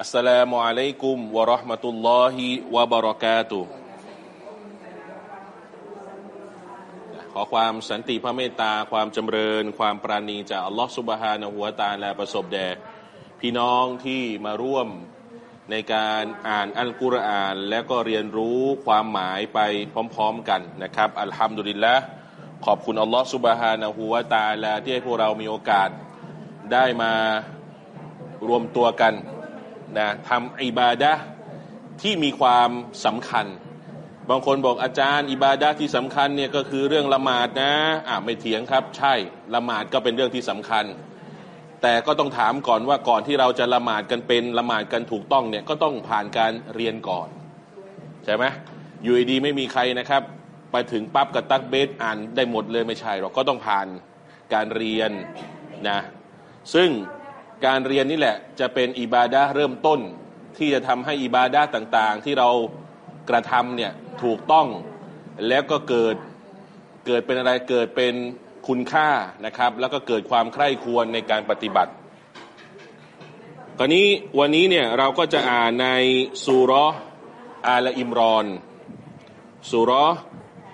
อัสสลามุอะลัยกุมวะราะห์มะตุลลอฮิวะบะเราะกาตุขอความสันติพระเมตตา ความจำเริญ ความปราณีจากอัลลอฮฺสุบฮานะหัวตาและประสบแด่พี่น้องที่มาร่วมในการอ่านอัลกุรอาน และก็เรียนรู้ความหมายไปพร้อมๆกันนะครับ อัลฮัมดุลิลละขอบคุณอัลลอฮฺสุบฮานะหัวตาและที่ให้พวกเรามีโอกาสได้มารวมตัวกัน นะทำอิบาดะที่มีความสำคัญ บางคนบอกอาจารย์ อิบาดะที่สำคัญเนี่ยก็คือเรื่องละหมาดนะอ่าไม่เถียงครับ ใช่ละหมาดก็เป็นเรื่องที่สำคัญ แต่ก็ต้องถามก่อนว่าก่อนที่เราจะละหมาดกันเป็นละหมาดกันถูกต้องเนี่ยก็ต้องผ่านการเรียนก่อนใช่ไหมอยู่ดีไม่มีใครนะครับ ไปถึงปั๊บกับตักเบสอ่านได้หมดเลยไม่ใช่หรอกก็ต้องผ่านการเรียนนะซึ่ง การเรียนนี่แหละจะเป็นอิบาดะเริ่มต้น ที่จะทำให้อิบาดะต่างๆ ที่เรากระทำเนี่ยถูกต้องแล้วก็เกิดเกิดเป็นอะไรเกิดเป็นคุณค่านะครับ แล้วก็เกิดความใคร่ควรในการปฏิบัติตอนนี้วันนี้เนี่ยเราก็จะอ่านในสุรอาลอิมรอนสุร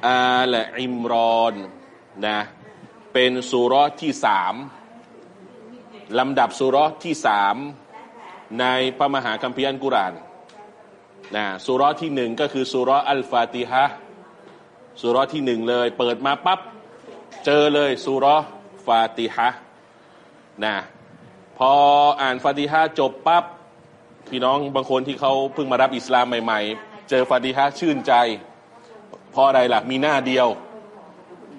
อาลอิมรอนนะเป็นสุรที่สาม ลำดับสุรที่สามในพระมหาคัมภีร์อัลกุรานนะสุรที่หนึ่งก็คือสุรอัลฟาติฮะสุรที่หนึ่งเลย เปิดมาปั๊บเจอเลยสุรฟาติฮะนะพออ่านฟาติฮะจบปั๊บพี่น้องบางคนที่เขาเพิ่งมารับอิสลามใหม่ ๆ เจอฟาติฮะชื่นใจเพราะอะไรล่ะมีหน้าเดียว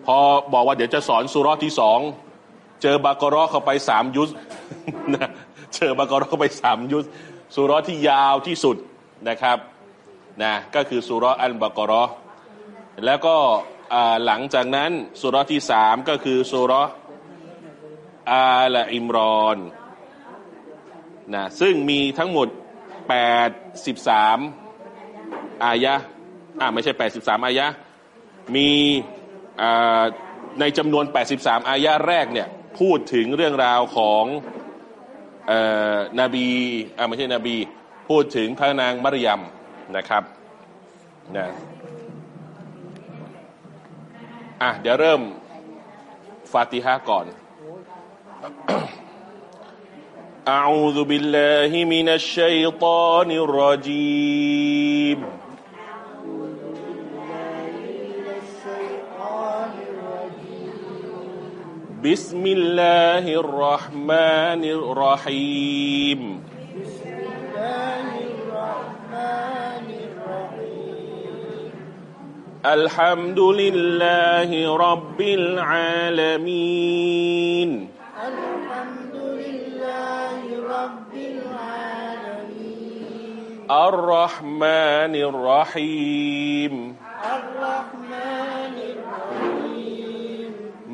พอบอกว่าเดี๋ยวจะสอนสุรที่สองเจอบากรอเข้าไปสามยุส นะเจอบากรอเข้าไปสามยุสสุรที่ยาวที่สุดนะครับนะก็คือสุรอัลบากรอแล้วก็หลังจากนั้นสุรที่สามก็คือสุรอาลอิมรอนนะซึ่งมีทั้งหมด 83 อายะอ่าไม่ใช่ 83 อายะมีในจำนวน 83 อายะแรกเนี่ย พูดถึงเรื่องราวของนบีอ่าไม่ใช่นบี พูดถึงพระนางมารยมนะครับนะอ่ะเดี๋ยวเริ่มฟาติฮะก่อน أعوذ بالله من الشيطان الرجيم بسم الله الرحمن الرحيم بسم الله الرحمن الرحيم الحمد لله رب العالمين الحمد لله رب العالمين الرحمن الرحيم الرحمن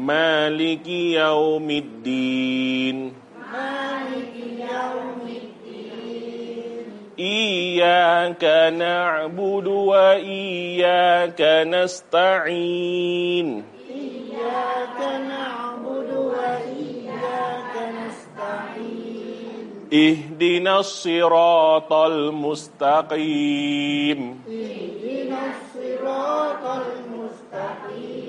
مالك يوم الدين. مالك يوم الدين إياك نعبد وإياك نستعين إياك نعبد وإياك نستعين. اهدنا الصراط المستقيم. اهدنا الصراط المستقيم.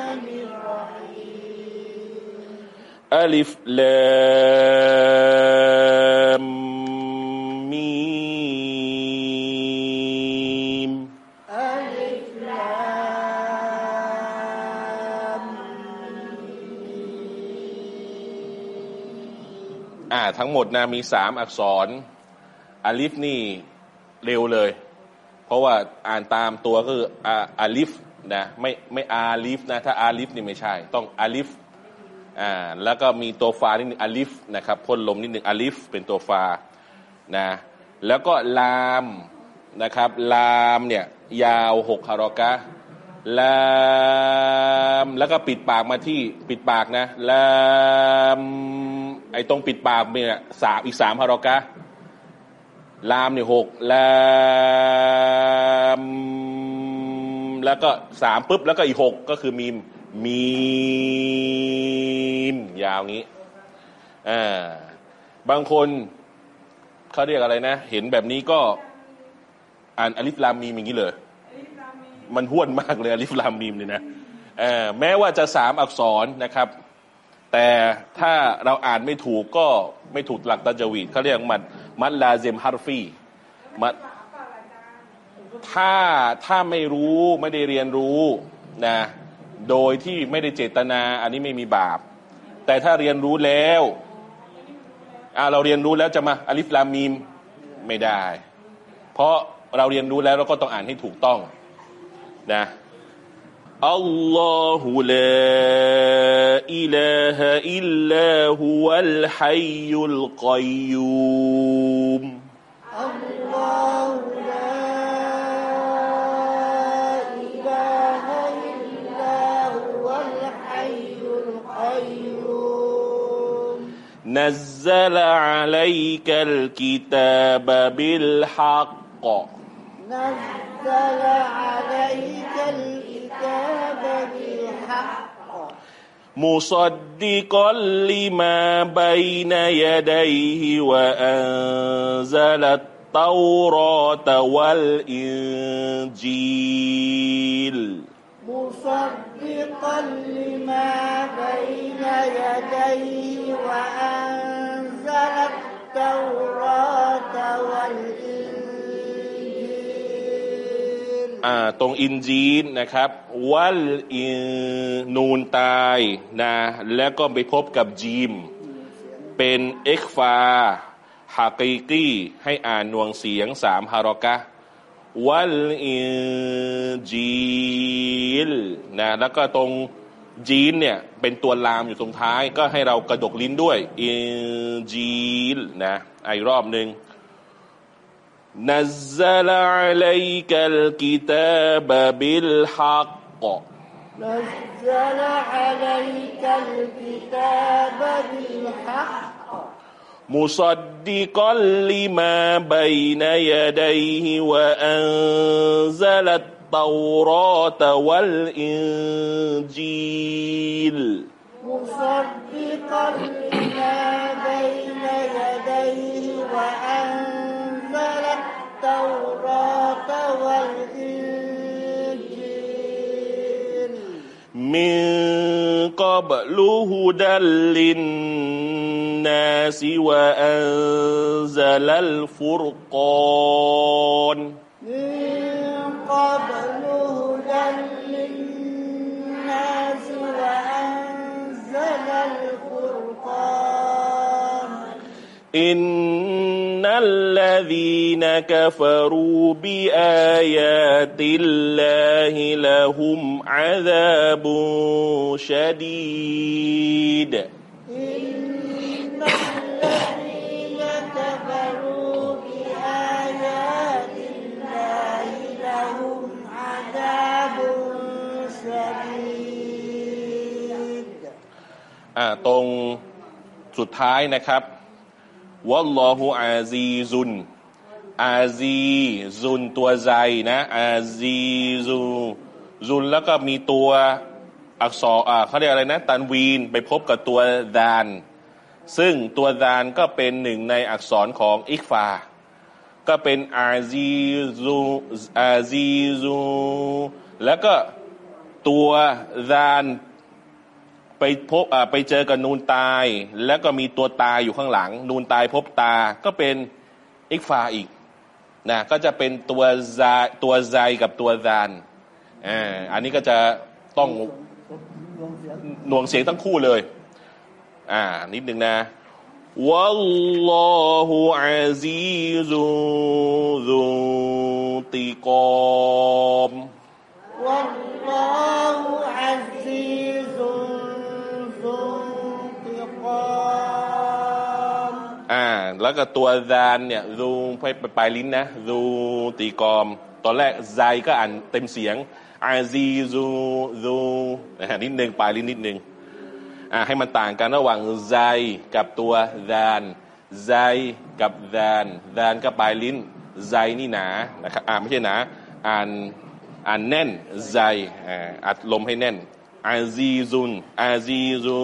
ألف لام ميم ألف لام อ่าทั้งหมดนะมีสามอักษรอาลิฟนี่เร็วเลย เพราะว่าอ่านตามตัวก็คืออาอาลิฟนะไม่ไม่อาลิฟนะถ้าอาลิฟนี่ไม่ใช่ ต้องอาลิฟ อ่าแล้วก็มีตัวฟานิดนึงอาลิฟนะครับพ่นลมนิดนึงอาลิฟเป็นตัวฟานะแล้วก็ลามนะครับลามเนี่ยยาวหกคารอกะลามแล้วก็ปิดปากมาที่ปิดปากนะลามไอ้ตรงปิดปากเนี่ยสามอีกสามคารอกะลามเนี่ยหกลามแล้วก็สามปุ๊บแล้วก็อีกหกก็คือมีม มีมยาวงี้อ่าบางคนเขาเรียกอะไรนะ เห็นแบบนี้ก็อ่านอลิฟลามมีมอย่างนี้เลย มันห้วนมากเลยอลิฟลามมีมเนี่ยนะแม้ว่าจะสามอักษรนะครับ แต่ถ้าเราอ่านไม่ถูกก็ไม่ถูกหลักตาจวีดเขาเรียกมันมัดลาเซมฮารฟีมัดถ้าถ้าไม่รู้ไม่ได้เรียนรู้นะ โดยที่ไม่ได้เจตนา อันนี้ไม่มีบาป แต่ถ้าเรียนรู้แล้วเราเรียนรู้แล้วจะมาอลิฟลามีมไม่ได้ เพราะเราเรียนรู้แล้วเราก็ต้องอ่านให้ถูกต้องนะอัลลอฮุลาอิลาฮะอิลลาฮุวัลฮัยยุลกอยูมอัลลอฮุ نزل عليك الكتاب بالحق. نزل عليك الكتاب بالحق. مصدقا لما بين يديه وأنزل التوراة والإنجيل. مصدقا لما بين يديه وأنزل التوراة والإنجيل อ่าตรงอินจีนนะครับ วัลอินนูนตายนะแล้วก็ไปพบกับจีม เป็นเอ็กฟาฮากีกี้ให้อ่านนวงเสียงสามฮารอกะ วัลอินจีลนะแล้วก็ตรงจีนเนี่ย เป็นตัวลามอยู่ตรงท้าย ก็ให้เรากระดกลิ้นด้วยอินจีลนะอะอีกรอบหนึ่ง نزل عليك الكتاب بالحق نزل عليك الكتاب بالحق مصدقا لما بين يديه وأنزل التوراة والإنجيل. مصدقا لما بين يديه وأنزل التوراة والإنجيل. من قبل هدى للناس وأنزل الفرقان. من قبل هدى للناس وأنزل الفرقان. إن الذين كفروا بآيات الله لهم عذاب شديد إن الذين كفروا بآيات الله لهم عذاب شديد อ่าตรงสุดท้ายนะครับ วัลลอฮุอาซีซุนอาซีซุนตัวใจนะอาซีซูซุนแล้วก็มีตัวอักษรอ่าเขาเรียกอะไรนะ ตันวีนไปพบกับตัวดาน ซึ่งตัวดานก็เป็นหนึ่งในอักษรของอิกฟา ก็เป็นอาซีซูอาซีซูแล้วก็ตัวดาน ไปพบไปเจอกับนูนตาย แล้วก็มีตัวตายอยู่ข้างหลัง นูนตายพบตาก็เป็นอิกฟาอีกนะก็จะเป็นตัวจาตัวไซกับตัวซานอ่าอันนี้ก็จะต้องหน่วงเสียงทั้งคู่เลย อ่า นิดหนึ่งนะวัลลอฮุอาซีซุซุติกอมวัลลอฮุอาซีซุ แล้วก็ตัวซานเนี่ยรูไปปลายลิ้นนะรูตีกอม ตอนแรกไซก็อ่านเต็มเสียงอาซีซูซูนิดนึงปลายลิ้นนิดนึงอ่าให้มันต่างกันระหว่างไซกับตัวซานไซกับซานซานก็ปลายลิ้นไซนี่หนานะครับอ่าไม่ใช่หนาอ่านอ่านแน่นไซอ่าอัดลมให้แน่น อาซีซุนอาซีซู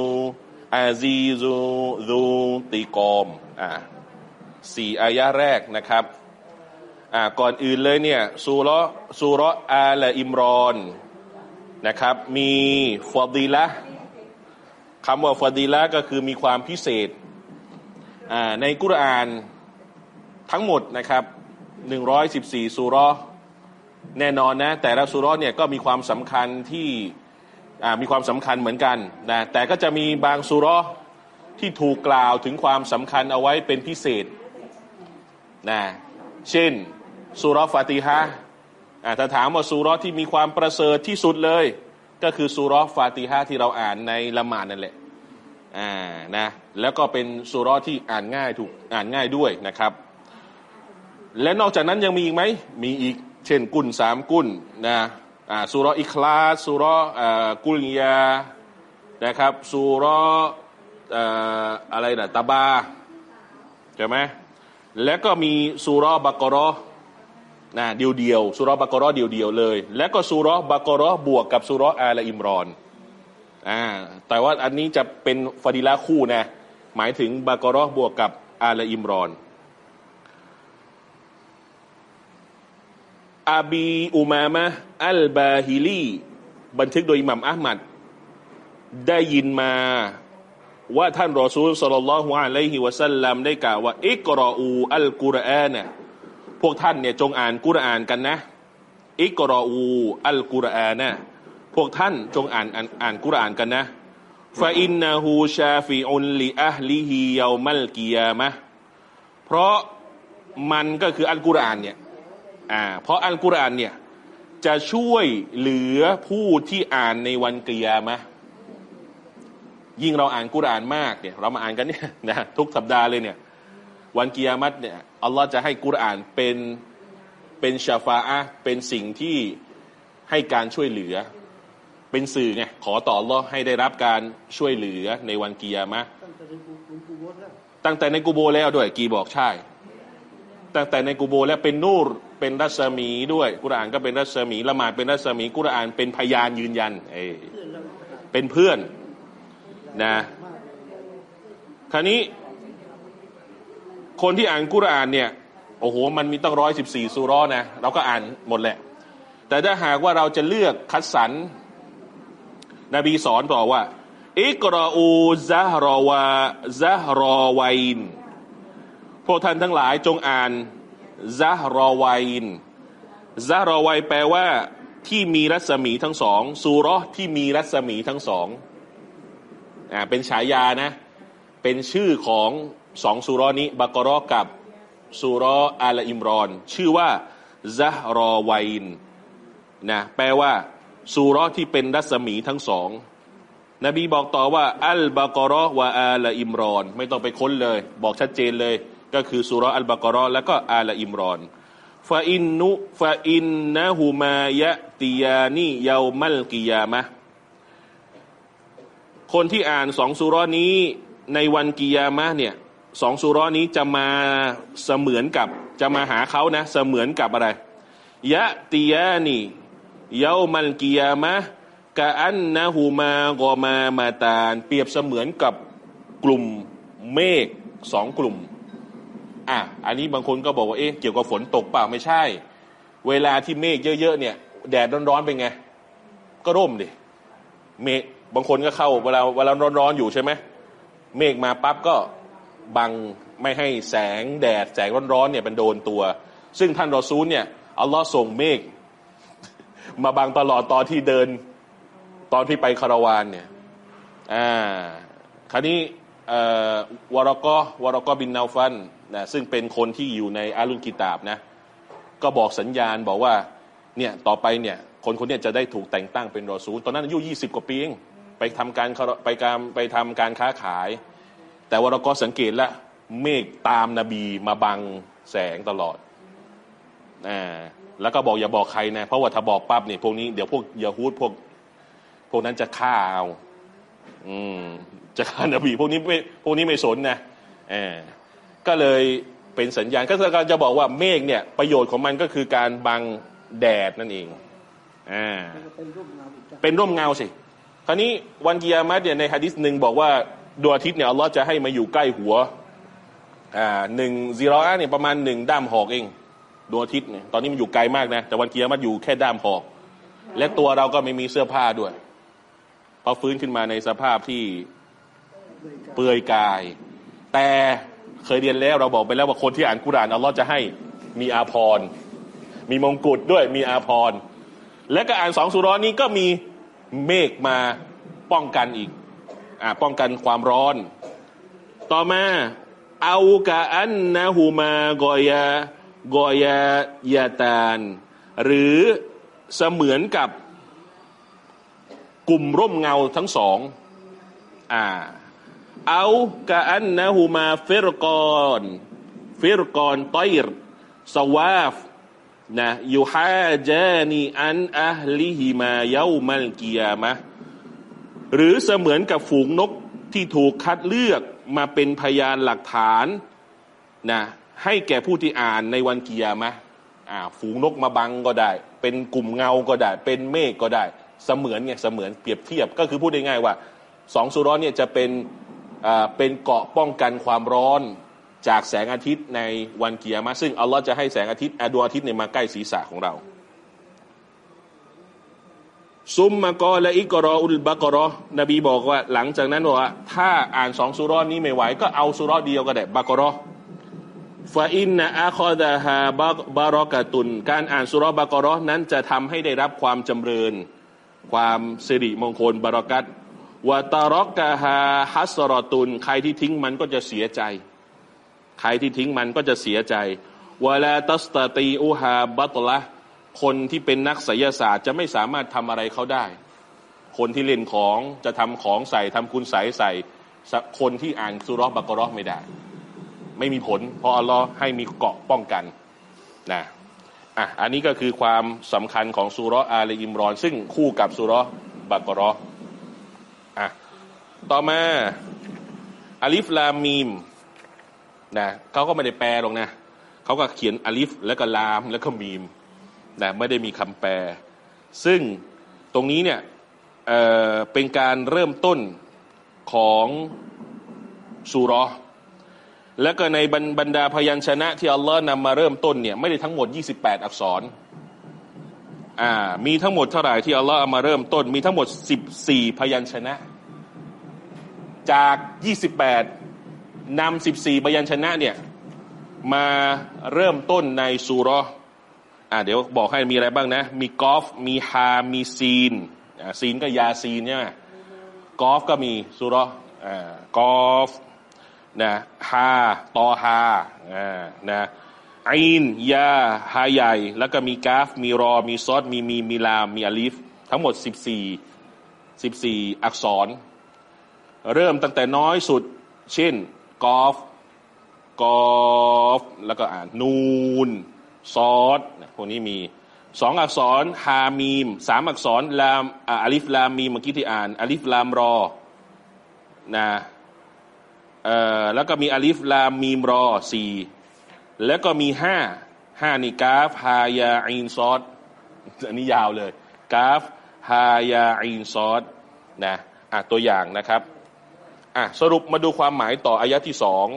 อาซีซูซูตีกอมอ่าสี่อายะแรกนะครับอ่าก่อนอื่นเลยเนี่ยซูระซูระอาลอิมรอนนะครับ มีฟอดีละคำว่าฟอดีละก็คือมีความพิเศษอ่าในกุรอานทั้งหมดนะครับ114ซูราะแน่นอนนะแต่ละซูราะเนี่ยก็มีความสำคัญที่ มีความสำคัญเหมือนกันนะแต่ก็จะมีบางซูเราะห์ที่ถูกกล่าวถึงความสำคัญเอาไว้เป็นพิเศษนะเช่นซูเรฟาติฮะถ้าถามว่าซูเรที่มีความประเสริฐที่สุดเลย ก็คือซูเรฟาติฮะที่เราอ่านในละหมาดนั่นแหละอ่านะแล้วก็เป็นซูเรที่อ่านง่ายถูกอ่านง่ายด้วยนะครับ และนอกจากนั้นยังมีอีกไหมมีอีก เช่นกุลสามกุลนะ สุรออิคลาสสุรอกุลยานะครับสุรออ่าอะไรนะตาบาใช่ไหมแล้วก็มีสุรบักรอนะเดียวเดียวสุรบักรอเดียวเดียวเลย แล้วก็สุรบักรอบวกกับสุรอาลอิมรอนอ่าแต่ว่าอันนี้จะเป็นฟาดิละคู่นะหมายถึงบักรอบวกกับอาลอิมรอน อาบีอุมามะอัลบาฮิลีบันทึกโดยอิหมัมอัลมัดได้ยินมาว่าท่านรอซูลสลลัลลอฮุอะลัยฮิวะสัลลัมได้กล่าวว่าอิกรออูอัลกุรอานเนี่ยพวกท่านเนี่ยจงอ่านกุรอานกันนะ อิกรออูอัลกุรอานนะพวกท่านจงอ่านอ่านอ่านกุรอานกันนะฟาอินนาฮูชาฟิอุนลิอัลลิฮิยามัลกิยามะเพราะมันก็คืออัลกุรอานเนี่ย อ่าเพราะอัลกุรอานเนี่ยจะช่วยเหลือผู้ที่อ่านในวันกิยามะยิ่งเราอ่านกุรอานมากเนี่ยเรามาอ่านกันเนี่ยนะทุกสัปดาห์เลยเนี่ยวันกิยามัตเนี่ยอัลลอฮ์จะให้กุรอานเป็นเป็นชาฟาอะเป็นสิ่งที่ให้การช่วยเหลือ เป็นสื่อไงขอต่ออัลลอฮ์ให้ได้รับการช่วยเหลือในวันกิยามะตั้งแต่ในกูโบแล้วด้วยกีบอกใช่ ตั้งแต่ในกูโบแล้วเป็นนูร เป็นรัศมีด้วยกุรอานก็เป็นรัศมีละหมาดเป็นรัศมีกุรอานเป็นพยานยืนยันเอเป็นเพื่อนนะคราวนี้ คนที่อ่านกุรอานเนี่ยโอ้โหมันมีตั้งร้อยสิบสี่สุร้อนะเราก็อ่านหมดแหละ แต่ถ้าหากว่าเราจะเลือกคัดสรรนบีสอนบอกว่า อิกรออูซะฮรอวาซะฮรอวัยนพวกท่านทั้งหลายจงอ่าน ซะฮรอวัยนซะฮรอวัยแปลว่า ที่มีรัศมีทั้งสองซูรอที่มีรัศมีทั้งสองอ่าเป็นฉายานะ เป็นชื่อของสองซูรอนี้บักรอกับซูรออาลอิมรอน ชื่อว่าซะฮรอวัยนนะแปลว่าซูรอที่เป็นรัศมีทั้งสองนบีบอกต่อว่า อัลบากรอวะอาลอิมรอน ไม่ต้องไปค้นเลย บอกชัดเจนเลย ก็คือสุรอัลบากรอแล้วก็อาลอิมรอนฟาอินนุฟาอินนะฮูมายะติยานีเยามัลกิยามะคนที่อ่านสองสุรนี้ในวันกิยามะเนี่ยสองสุรนี้จะมาเสมือนกับจะมาหาเขานะ เสมือนกับอะไรยะติยานีเยามันกิยามะกะอันนะฮูมากอมามาตานเปรียบเสมือนกับกลุ่มเมฆสองกลุ่ม อะอันนี้บางคนก็บอกว่าเอ๊ะเกี่ยวกับฝนตกเปล่าไม่ใช่ เวลาที่เมฆเยอะๆเนี่ย แดดร้อนๆเป็นไง ก็ร่มดิเมฆบางคนก็เข้าเวลาเวลาร้อนๆอยู่ใช่ไหมเมฆมาปั๊บก็บังไม่ให้แสงแดดแสงร้อนๆเนี่ยเป็นโดนตัว ซึ่งท่านรอซูลเนี่ยอัลลอฮ์ส่งเมฆมาบังตลอดตอนที่เดินตอนที่ไปคาราวานเนี่ย อ่า คราวนี้วรกอวรกอบินนาฟัน นะซึ่งเป็นคนที่อยู่ในอาลุนกิตาบนะก็บอกสัญญาณบอกว่าเนี่ยต่อไปเนี่ยคนคนนี้จะได้ถูกแต่งตั้งเป็นรอซูลตอนนั้นอายุยี่สิบกว่าปีเองไปทำการไปการไปทำการค้าขาย แต่ว่าเรากอสังเกตแล้วเมฆตามนบีมาบังแสงตลอดอ่าแล้วก็บอกอย่าบอกใครนะเพราะว่าถ้าบอกปั๊บเนี่ยพวกนี้เดี๋ยวพวกยาฮูดพวกพวกนั้นจะฆ่าเอาอืมจะฆ่านบีพวกนี้ไม่พวกนี้ไม่สนนะเออ ก็เลยเป็นสัญญาณก็จะบอกว่าเมฆเนี่ยประโยชน์ของมันก็คือการบังแดดนั่นเองอ่าเป็นร่มเงาสิคราวนี้วันกิยามัตเนี่ยในฮะดิษหนึ่งบอกว่าดวงอาทิตย์เนี่ยอัลลอฮ์จะให้มาอยู่ใกล้หัวอ่าหนึ่งซีรออาเนี่ยประมาณหนึ่งด้ามหอกเองดวงอาทิตย์เนี่ยตอนนี้มันอยู่ไกลมากนะแต่วันเกียร์มันอยู่แค่ด้ามหอก และตัวเราก็ไม่มีเสื้อผ้าด้วยพอฟื้นขึ้นมาในสภาพที่เปลือยกาย แต่ เคยเรียนแล้วเราบอกไปแล้วว่าคนที่อ่านกุรานอัลลอฮ์จะให้มีอาภรมีมงกุฎด้วยมีอาภรและก็อ่านสองสุรนี้ก็มีเมฆมาป้องกันอีกอ่าป้องกันความร้อน ต่อมาเอากะอันนะฮูมากอยากอยายาตาน หรือเสมือนกับกลุ่มร่มเงาทั้งสองอ่า เอากะอันนะฮูมาเฟรกอนเฟรกอนตอยร์สวาฟนะยูฮาจานีอันอัลลิฮิมาเยามัลกิยามะหรือเสมือนกับฝูงนกที่ถูกคัดเลือกมาเป็นพยานหลักฐานนะให้แก่ผู้ที่อ่านในวันกิยามะอ่าฝูงนกมาบังก็ได้ เป็นกลุ่มเงาก็ได้ เป็นเมฆก็ได้ เสมือนเนี่ยเสมือนเปรียบเทียบก็คือพูดง่ายๆว่าสองสุร้อนเนี่ยจะเป็น เป็นเกาะป้องกันความร้อนจากแสงอาทิตย์ในวันเกิยามะซึ่งอัลลอฮ์จะให้แสงอาทิตย์ดวงอาทิตย์เนี่ยมาใกล้ศีรษะของเรา ซุมมากอและอิกรออุลบากรอนบีบอกว่า หลังจากนั้นว่า ถ้าอ่านสองสุรอนนี้ไม่ไหว ก็เอาสุรอเดียวก็ได้บากรอฟาอินนะอาคอดาฮาบารอกะตุน การอ่านสุรบากรอนั้นจะทำให้ได้รับความจำเริญ ความสิริมงคลบารักัต วาตารอกะฮาฮัสรอตุน ใครที่ทิ้งมันก็จะเสียใจ ใครที่ทิ้งมันก็จะเสียใจวลาตัสตตีอูฮาบัตละคนที่เป็นนักไสยศาสตร์จะไม่สามารถทำอะไรเขาได้ คนที่เล่นของจะทำของใส่ทำคุณใส่ใส่ คนที่อ่านสุรบากรอไม่ได้ ไม่มีผล เพราะอัลลอฮ์ให้มีเกาะป้องกันนะอะอันนี้ก็คือความสำคัญของสุรอาลีอิมรอน ซึ่งคู่กับสุรบากรออะ ต่อมาอาลิฟลามีมนะเขาก็ไม่ได้แปลหรอกนะเขาก็เขียนอาลิฟแล้วก็ลามแล้วก็มีมนะไม่ได้มีคำแปล ซึ่งตรงนี้เนี่ยเเป็นการเริ่มต้นของสุรอและก็ในบรรดาพยัญชนะที่อัลลอฮ์นำมาเริ่มต้นเนี่ยไม่ได้ทั้งหมด 28 อักษรอ่ามีทั้งหมดเท่าไหร่ที่อัลลอฮ์เอามาเริ่มต้น มีทั้งหมด 14 พยัญชนะ จาก 28นำ14พยัญชนะเนี่ยมาเริ่มต้นในสุรอ่าเดี๋ยวบอกให้มีอะไรบ้างนะ มีกอฟ มีฮา มีซีนอ่าซีนก็ยาซีนใช่ไหมกอฟก็มีสุรอ่ากอฟนะฮาตอฮาอ่านะอินยาฮาใหญ่ แล้วก็มีกาฟ มีรอ มีซอดมีมีมีลาม มีอลิฟ ทั้งหมดสิบสี่สิบสี่อักษร เริ่มตั้งแต่น้อยสุด เช่นกอฟกอฟแล้วก็อ่านนูนซอดพวกนี้มีสองอักษรฮามีมสามอักษรลามอาลิฟลามมีเมื่อกี้ที่อ่านอาลิฟลามรอนะเอ่อแล้วก็มีอาลิฟลามมีมรอสี่แล้วก็มีห้าห้านี่กาฟฮายาอินซอดอันนี้ยาวเลยกาฟฮายาอินซอดนะอะตัวอย่างนะครับ อะสรุปมาดูความหมายต่ออายะที่สอง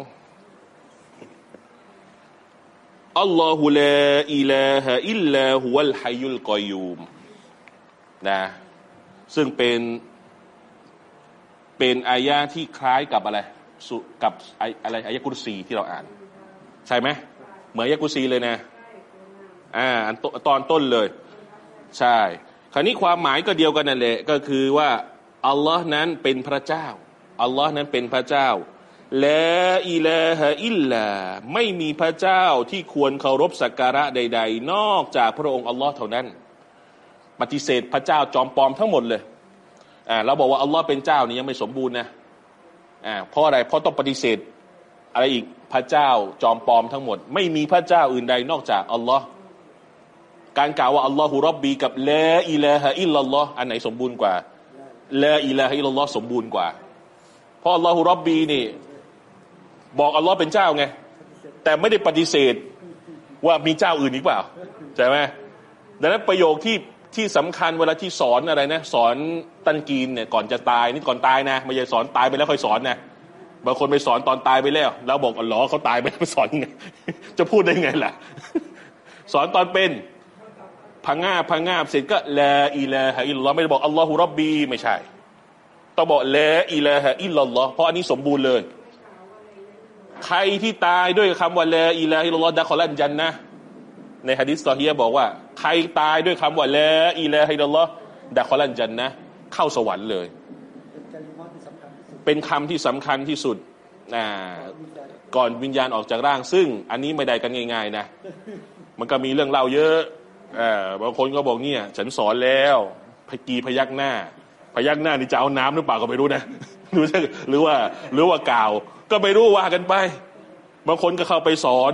อัลลอฮุลาอิลาฮะอิลลาฮุวัลฮัยุลกอยูมนะซึ่งเป็นเป็นอายะที่คล้ายกับอะไรกับอะไรอายะกุรซีที่เราอ่าน ใช่ไหมเหมือนอายะกุรซีเลยนะอ่าอันตตอนต้นเลย ใช่ คราวนี้ความหมายก็เดียวกันนั่นแหละก็คือว่าอัลลอฮ์นั้นเป็นพระเจ้า อัลลอฮ์นั้นเป็นพระเจ้าและอิลาฮะอิลลาไม่มีพระเจ้าที่ควรเคารพสักการะใด ๆ นอกจากพระองค์อัลลอฮ์เท่านั้น ปฏิเสธพระเจ้าจอมปลอมทั้งหมดเลยอ่าเราบอกว่าอัลลอฮ์เป็นเจ้านี่ยังไม่สมบูรณ์นะอ่าเพราะอะไรเพราะต้องปฏิเสธอะไรอีกพระเจ้าจอมปลอมทั้งหมด ไม่มีพระเจ้าอื่นใดนอกจากอัลลอฮ์การกล่าวว่าอัลลอฮุรับบีกับละอิลาฮะอิลลัลลอฮ์อันไหนสมบูรณ์กว่าละอิลาฮะอิลลัลลอฮ์สมบูรณ์กว่า เพราะอัลลอฮุรับบีนี่ บอกอัลลอฮ์เป็นเจ้าไง แต่ไม่ได้ปฏิเสธว่ามีเจ้าอื่นอีกเปล่าใช่ไหมดังนั้นประโยคที่ที่สำคัญเวลาที่สอนอะไรนะ สอนตัลกีนเนี่ยก่อนจะตายนี่ก่อนตายนะไม่ใช่สอนตายไปแล้วค่อยสอนนะบางคนไปสอนตอนตายไปแล้ว แล้วบอกอัลลอฮ์เขาตายไปแล้วสอนไงจะพูดได้ไงล่ะ สอนตอนเป็นพะงาบพะงาบเสร็จก็لا إله إلا اللهไม่ได้บอกالله ربيไม่ใช่ ต้องบอกلا إله إلا اللهเพราะอันนี้สมบูรณ์เลย ใครที่ตายด้วยคำว่าلا إله إلا الله دخل الجنةในฮะดิษซอฮียบอกว่า ใครตายด้วยคำว่าละอิลาฮะอิลลัลลอฮ์ดะคอลันจันนะเข้าสวรรค์เลย เป็นคำที่สำคัญที่สุดอ่าก่อนวิญญาณออกจากร่าง ซึ่งอันนี้ไม่ได้กันง่าย ๆ นะ มันก็มีเรื่องเล่าเยอะอบางคนก็บอกเนี่ย ฉันสอนแล้วพกีพยักหน้า พยักหน้านี่จะเอาน้ำหรือเปล่าก็ไม่รู้นะหรือหรือว่าหรือว่ากล่าว ก็ไม่รู้ว่ากันไปบางคนก็เข้าไปสอน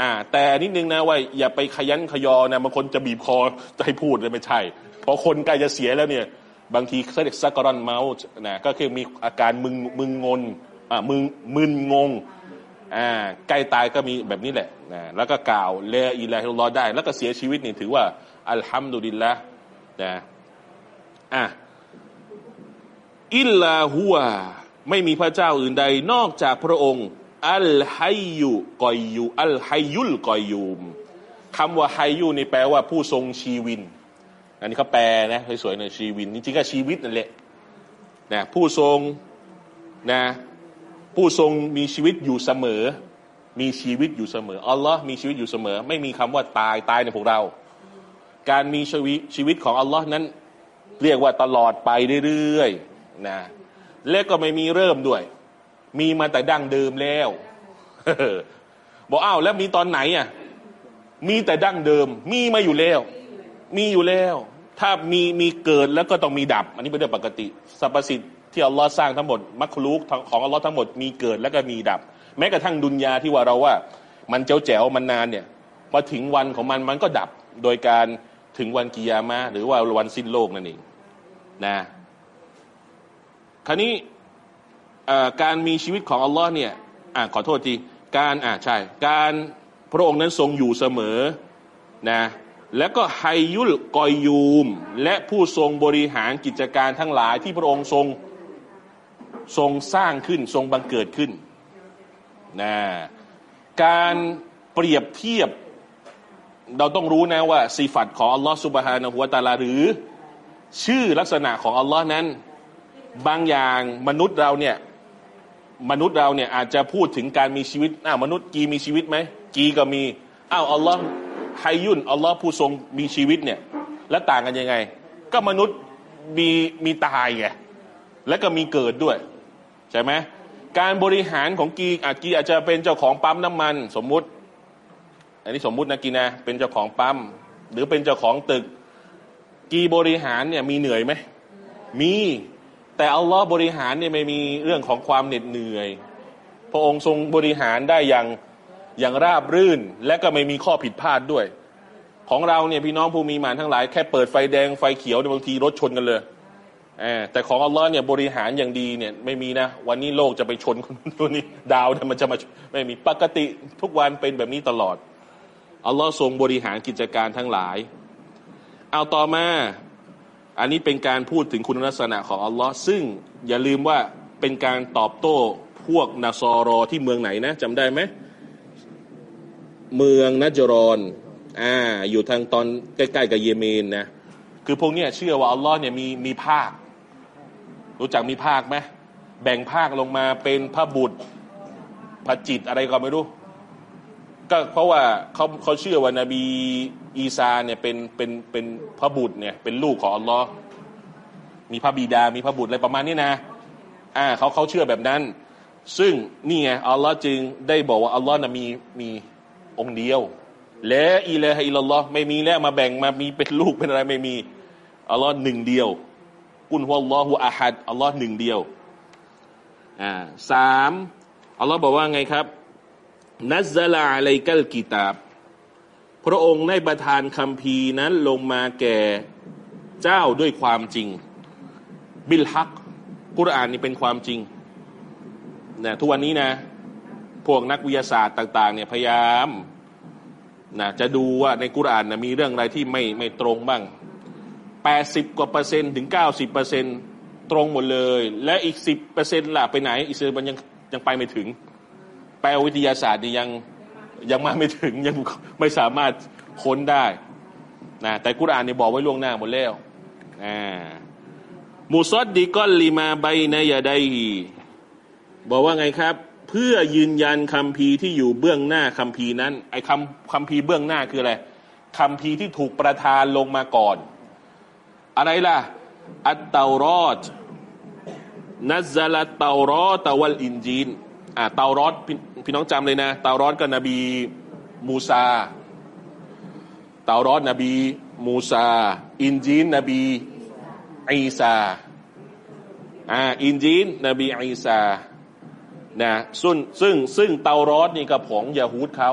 อ่าแต่นิดนึงนะว่าอย่าไปคะยั้นคะยอนะบางคนจะบีบคอจะให้พูดเลยไม่ใช่ เพราะคนใกล้จะเสียแล้วเนี่ย บางทีเขาเรียกسكرات الموتนะก็คือมีอาการมึงมึงงนอ่ามึงมึนงงอ่าใกล้ตายก็มีแบบนี้แหละนะแล้วก็กล่าวلا إله إلا اللهได้ แล้วก็เสียชีวิตนี่ถือว่า الحمد للهนะอะ อิลลาฮัวไม่มีพระเจ้าอื่นใด นอกจากพระองค์ อัลไฮยุกอยยูอัลไฮยุลกอยยูมคำว่าไฮยุนี่แปลว่าผู้ทรงชีวิน อันนี้เขาแปลนะสวยๆหน่อยชีวิน จริงๆก็ชีวิตนั่นแหละนะผู้ทรงนะผู้ทรงมีชีวิตอยู่เสมอ มีชีวิตอยู่เสมออัลลอฮ์มีชีวิตอยู่เสมอ ไม่มีคำว่าตายตายในพวกเรา การมีชีวิตชีวิตของอัลลอฮ์นั้น เรียกว่าตลอดไปเรื่อยๆ นะและก็ไม่มีเริ่มด้วย มีมาแต่ดั้งเดิมแล้วบอกอ้าวแล้วมีตอนไหนอะมีแต่ดั้งเดิม มีมาอยู่แล้ว มีอยู่แล้ว ถ้ามีมีเกิดแล้วก็ต้องมีดับ อันนี้เป็นเรื่องปกติสรรพสิทธิ์ที่อัลลอฮ์สร้างทั้งหมดมัคลูกของอัลลอฮ์ทั้งหมดมีเกิดแล้วก็มีดับ แม้กระทั่งดุนยาที่ว่าเราว่า มันเจ้าแจ๋วมันนานเนี่ยพอถึงวันของมันมันก็ดับ โดยการถึงวันกิยามะหรือว่าวันสิ้นโลกนั่นเองนะ คราวนี้การมีชีวิตของอัลลอฮ์เนี่ยอขอโทษทีการอ่าใช่การพระองค์นั้นทรงอยู่เสมอนะแล้วก็ไฮยุลกอยยูม และผู้ทรงบริหารกิจการทั้งหลายที่พระองค์ทรงทรงสร้างขึ้นทรงบังเกิดขึ้นนะการเปรียบเทียบ เราต้องรู้นะว่าสีฟัตของอัลลอฮฺสุบฮานะหัวตาลาหรือ ชื่อลักษณะของอัลลอฮ์นั้น บางอย่างมนุษย์เราเนี่ยมนุษย์เราเนี่ยอาจจะพูดถึงการมีชีวิตอ้าวมนุษย์กีมีชีวิตไหมกีก็มีอ้าวอัลลอฮ์ไฮยุนอัลลอฮ์ผู้ทรงมีชีวิตเนี่ยแล้วต่างกันยังไง ก็มนุษย์มีมีตายไงแล้วก็มีเกิดด้วยใช่ไหมการบริหารของกีอาจกีอาจจะเป็นเจ้าของปั๊มน้ำมัน สมมุติ อันนี้สมมุตินะกีนะเป็นเจ้าของปั๊มหรือเป็นเจ้าของตึก กีบริหารเนี่ยมีเหนื่อยไหมมี แต่อัลลอฮ์บริหารเนี่ยไม่มีเรื่องของความเหน็ดเหนื่อย พระองค์ทรงบริหารได้อย่างอย่างราบรื่น และก็ไม่มีข้อผิดพลาดด้วย ของเราเนี่ยพี่น้องผู้มีมานทั้งหลายแค่เปิดไฟแดงไฟเขียวบางทีรถชนกันเลยแต่ของอัลลอฮ์เนี่ยบริหารอย่างดีเนี่ยไม่มีนะ วันนี้โลกจะไปชนคนนู้นนี่ดาวเนี่ยมันจะมาไม่มีปกติทุกวันเป็นแบบนี้ตลอดอัลลอฮ์ทรงบริหารกิจการทั้งหลาย เอาต่อมา อันนี้เป็นการพูดถึงคุณลักษณะของอัลลอฮ์ซึ่งอย่าลืมว่าเป็นการตอบโต้พวกนาซอรอที่เมืองไหนนะจำได้ไหมเมืองนัจรอนอ่าอยู่ทางตอนใกล้ๆกับเยเมนนะคือพวกเนี้ยเชื่อว่าอัลลอฮ์เนี่ยมีมีภาค รู้จักมีภาคไหมแบ่งภาคลงมาเป็นพระบุตรพระจิตอะไรก็ไม่รู้ ก็เพราะว่าเขาเขาเชื่อว่านาบี อีซาเนี่ยเป็นเป็นเป็นพระบุตรเนี่ยเป็นลูกของอัลลอฮ์มีพระบิดา มีพระบุตรอะไรประมาณนี้นะอ่าเขาเขาเชื่อแบบนั้น ซึ่งนี่ไงอัลลอฮ์จึงได้บอกว่าอัลลอฮ์นะมีมีองค์เดียว และอิเลฮิลลอฮ์ไม่มีแล้วมาแบ่งมามีเป็นลูกเป็นอะไรไม่มีอัลลอฮ์หนึ่งเดียว กุนฮุอัลลอฮุอะฮัดอัลลอฮ์หนึ่งเดียวอ่าสามอัลลอฮ์บอกว่าไงครับนัซลาอะลัยกัลกิตาบ พระองค์ได้ประทานคำพีนั้นลงมาแก่เจ้าด้วยความจริง บิลฮักกุรอานนี่เป็นความจริงนะทุกวันนี้นะ พวกนักวิทยาศาสตร์ต่าง ๆ เนี่ยพยายามนะจะดูว่าในกุรอานนะมีเรื่องอะไรที่ไม่ไม่ตรงบ้าง 80 กว่าเปอร์เซ็นต์ถึง 90เปอร์เซ็นต์ตรงหมดเลย และอีก 10เปอร์เซ็นต์ล่ะไปไหน อิสราเอลมันยังยังไปไม่ถึงแปลวิทยาศาสตร์นี่ยัง ยังมาไม่ถึงยังไม่สามารถค้นได้นะแต่กุรอานเนี่ยบอกไว้ล่วงหน้าหมดแล้วอ่ามูซอดดีกอนลีมาใบนยาไดฮีบอกว่าไงครับ เพื่อยืนยันคำพีที่อยู่เบื้องหน้าคำพีนั้น ไอ้คำคำพีเบื้องหน้าคืออะไรคำพีที่ถูกประทานลงมาก่อน อะไรล่ะ อัตเตารอดนัซลัตเตารอตะวัลอินจีน อ่าเตาร้อดพี่พี่น้องจำเลยนะ เตาร้อดกับนบีมูซา เตารอตนบีมูซา อินญีลนบีอีซาอ่าอินญีลนบีอีซานะซึ่งซึ่งซึ่งเตารอตนี่กับของยาฮูดเขา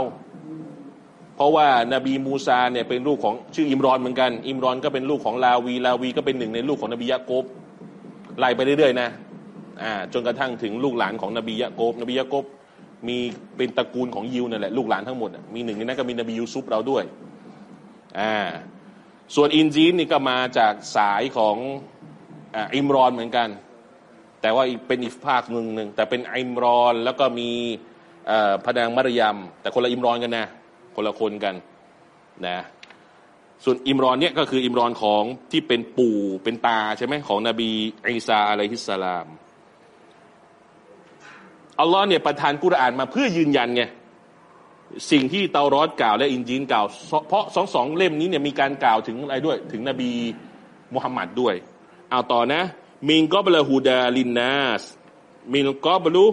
เพราะว่านาบีมูซาเนี่ยเป็นลูกของชื่ออิมรอนเหมือนกัน อิมรอนก็เป็นลูกของลาวี ลาวีก็เป็นหนึ่งในลูกของนบียะโกบไล่ไปเรื่อยๆนะ จนกระทั่งถึงลูกหลานของนบียะโกบนบียะโกบมีเป็นตระกูลของยิวนั่นแหละลูกหลานทั้งหมด มีหนึ่งในนั้นก็มีนบียูซุฟเราด้วยอ่าส่วนอินจีนนี่ก็มาจากสายของอ,อิมรอนเหมือนกัน แต่ว่าเป็นอีกภาคหนึ่งหนึ่งแต่เป็นอิมรอนแล้วก็มีพระนางมารยมแต่คนละอิมรอนกันนะ คนละคนกันนะส่วนอิมรอนเนี่ยก็คืออิมรอนของที่เป็นปู่เป็นตาใช่ไหมของนบีอีสาอะลัยฮิสสลาม อัลลอฮ์เนี่ยประทานกุรอานมาเพื่อยืนยันไงสิ่งที่เตารอดกล่าวและอินจีนกล่าว เพราะสองสองเล่มนี้เนี่ยมีการกล่าวถึงอะไรด้วย ถึงนบีมุฮัมมัดด้วย เอาต่อนะ มินกอบลฮูดาลินนาสมินกอบลู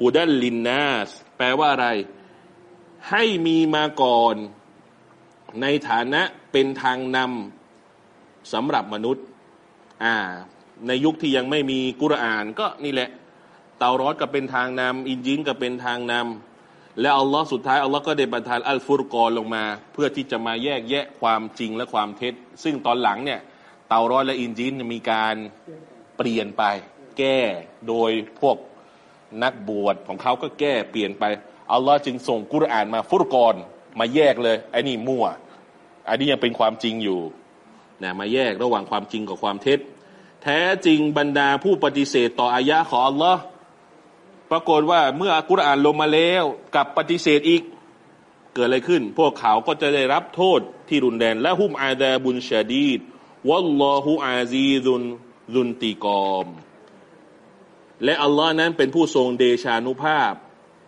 ฮูดาลินนาสแปลว่าอะไร ให้มีมาก่อน ในฐานะเป็นทางนำสำหรับมนุษย์ อ่า ในยุคที่ยังไม่มีกุรอานก็นี่แหละ เตารอดก็เป็นทางนำอินจินก็เป็นทางนำและอัลลอฮ์สุดท้ายอัลลอฮ์ก็ได้ประทานอัลฟุรกรลงมา เพื่อที่จะมาแยกแยะความจริงและความเท็จ ซึ่งตอนหลังเนี่ยเตารอดและอินจินมีการเปลี่ยนไป แก้โดยพวกนักบวชของเขาก็แก้เปลี่ยนไปอัลลอฮ์จึงส่งกุรอานมาฟุรกรมาแยกเลยไอ้นี่มั่วอันนี้ยังเป็นความจริงอยู่นะมาแยกระหว่างความจริงกับความเท็จ แท้จริงบรรดาผู้ปฏิเสธต่ออายะของอัลลอฮ์ ปรากฏว่าเมื่ออัลกุรอานลงมาแล้วกับปฏิเสธอีกเกิดอะไรขึ้น พวกเขาก็จะได้รับโทษที่รุนแรงและฮุมอาดาบุนชาดีดวัลลอฮุอาซีซุนซุนติกอม และอัลลอฮ์นั้นเป็นผู้ทรงเดชานุภาพ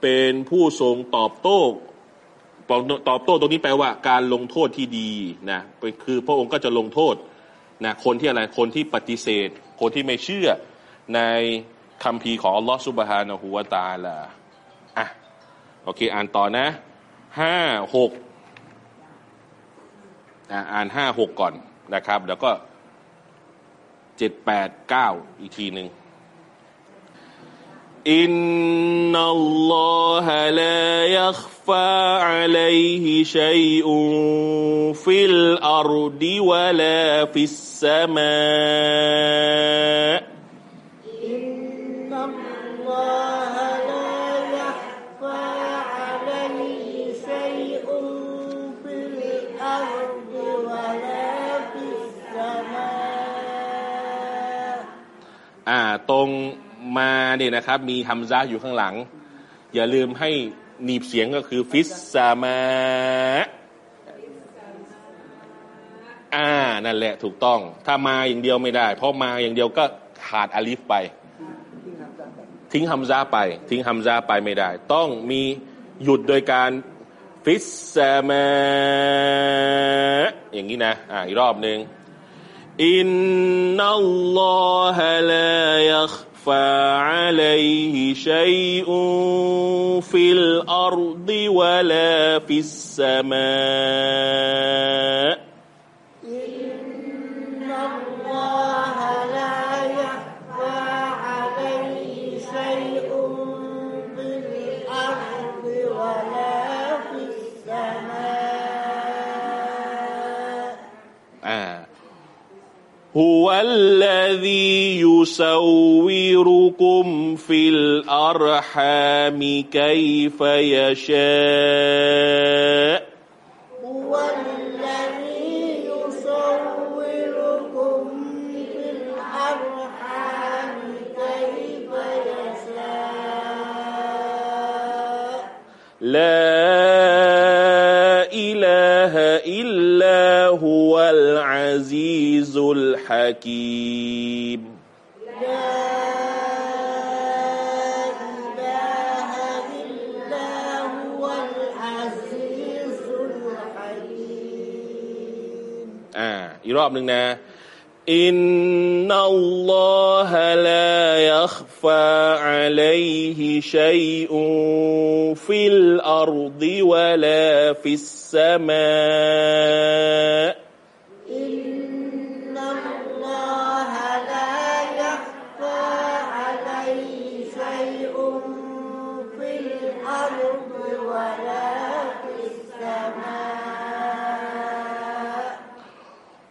เป็นผู้ทรงตอบโต้ตอบโต้ตรงนี้แปลว่า การลงโทษที่ดีนะคือพระองค์ก็จะลงโทษนะคนที่อะไรคนที่ปฏิเสธ คนที่ไม่เชื่อใน คำพีของอัลลอฮฺสุบฮานะฮูวาตาลาอะโอเค อ่านต่อนะห้าหกอ่านห้าหกก่อนนะครับ แล้วก็เจ็ดแปดเก้าอีกทีหนึ่งإن الله لا يخفى عليه شيء في الأرض ولا في السماء الله لا يخفى عليه شيء في الأرض ولا في السماء อ่าตรงมาเนี่ยนะครับ มีฮัมซาอยู่ข้างหลัง อย่าลืมให้หนีบเสียงก็คือฟิสซามาอ่านั่นแหละถูกต้อง ถ้ามาอย่างเดียวไม่ได้ เพราะมาอย่างเดียวก็ขาดอาลิฟไป ทิ้งฮัมซาไป ทิ้งฮัมซาไปไม่ได้ ต้องมีหยุดโดยการفي السماء อย่างนี้นะ อ่าอีกรอบหนึ่งإن الله لا يخفى عليه شيء في الأرض ولا في السماء هو الذي يصوركم في الأرحام كيف يشاء. هو الذي يصوركم في الأرحام كيف يشاء. لا هو العزيز الحكيم لا إله إلا هو العزيز الحكيم อ่า อีกรอบหนึ่งนะ إن الله لا يخفى عليه شيء في الأرض ولا في السماء إن ولا في السماء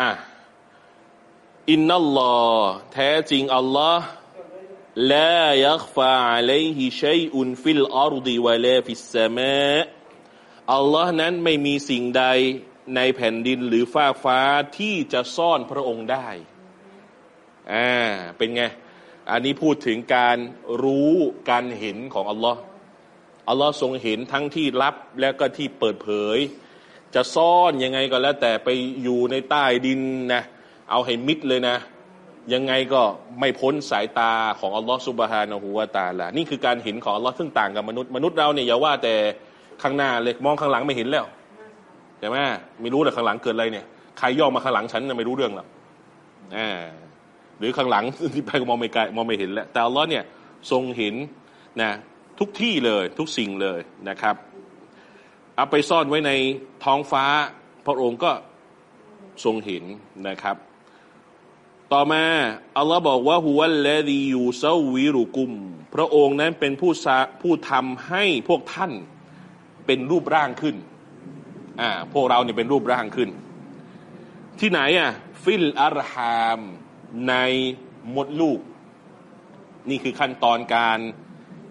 อะ إن الله แท้จริงอัลลอฮ์ لا يخفى عليه شيء في الأرض ولا في السماء อัลลอฮ์นั้นไม่มีสิ่งใดในแผ่นดินหรือฟากฟ้าที่จะซ่อนพระองค์ได้ อ่า เป็นไง อันนี้พูดถึงการรู้การเห็นของอัลลอฮ์อัลลอฮ์ทรงเห็นทั้งที่ลับและก็ที่เปิดเผย จะซ่อนยังไงก็แล้ว แต่ไปอยู่ในใต้ดินนะเอาให้มิดเลยนะ ยังไงก็ไม่พ้นสายตาของอัลลอฮ์สุบฮานะฮูวาตาละนี่คือการเห็นของอัลลอฮ์ซึ่งต่างกับมนุษย์มนุษย์เราเนี่ยอย่าว่าแต่ข้างหน้าเลยมองข้างหลังไม่เห็นแล้วใช่ไหมไม่รู้เลยข้างหลังเกิดอะไรเนี่ยใครย่องมาข้างหลังฉันน่ะไม่รู้เรื่องหรอกอ่า หรือข้างหลังที่ไปก็มองไม่ไกลมองไม่เห็นแล้วแต่อัลลอฮ์เนี่ยทรงเห็นนะทุกที่เลยทุกสิ่งเลยนะครับ เอาไปซ่อนไว้ในท้องฟ้า พระองค์ก็ทรงเห็นนะครับ ต่อมาอัลลอฮ์บอกว่าهو الذي يصوركم พระองค์นั้นเป็นผู้ผู้ทำให้พวกท่านเป็นรูปร่างขึ้นอ่าพวกเราเนี่ยเป็นรูปร่างขึ้น ที่ไหนอะفي الأرح ام ในมดลูก นี่คือขั้นตอนการ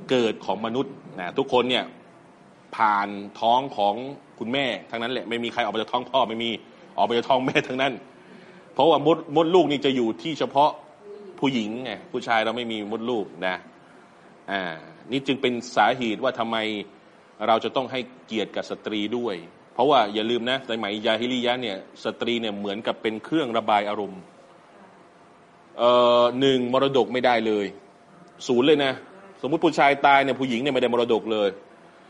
เกิดของมนุษย์นะทุกคนเนี่ยผ่านท้องของคุณแม่ทั้งนั้นแหละไม่มีใครออกมาจากท้องพ่อไม่มีออกมาจากท้องแม่ทั้งนั้น เพราะว่ามดมดลูกนี่จะอยู่ที่เฉพาะผู้หญิงไงผู้ชายเราไม่มีมดลูกนะอ่านี่จึงเป็นสาเหตุว่าทำไมเราจะต้องให้เกียรติกับสตรีด้วย เพราะว่าอย่าลืมนะในสมัยยาฮิลิยะเนี่ยสตรีเนี่ยเหมือนกับเป็นเครื่องระบายอารมณ์ หนึ่งมรดกไม่ได้เลย ศูนย์เลยนะ สมมุติผู้ชายตายเนี่ยผู้หญิงเนี่ยไม่ได้มรดกเลย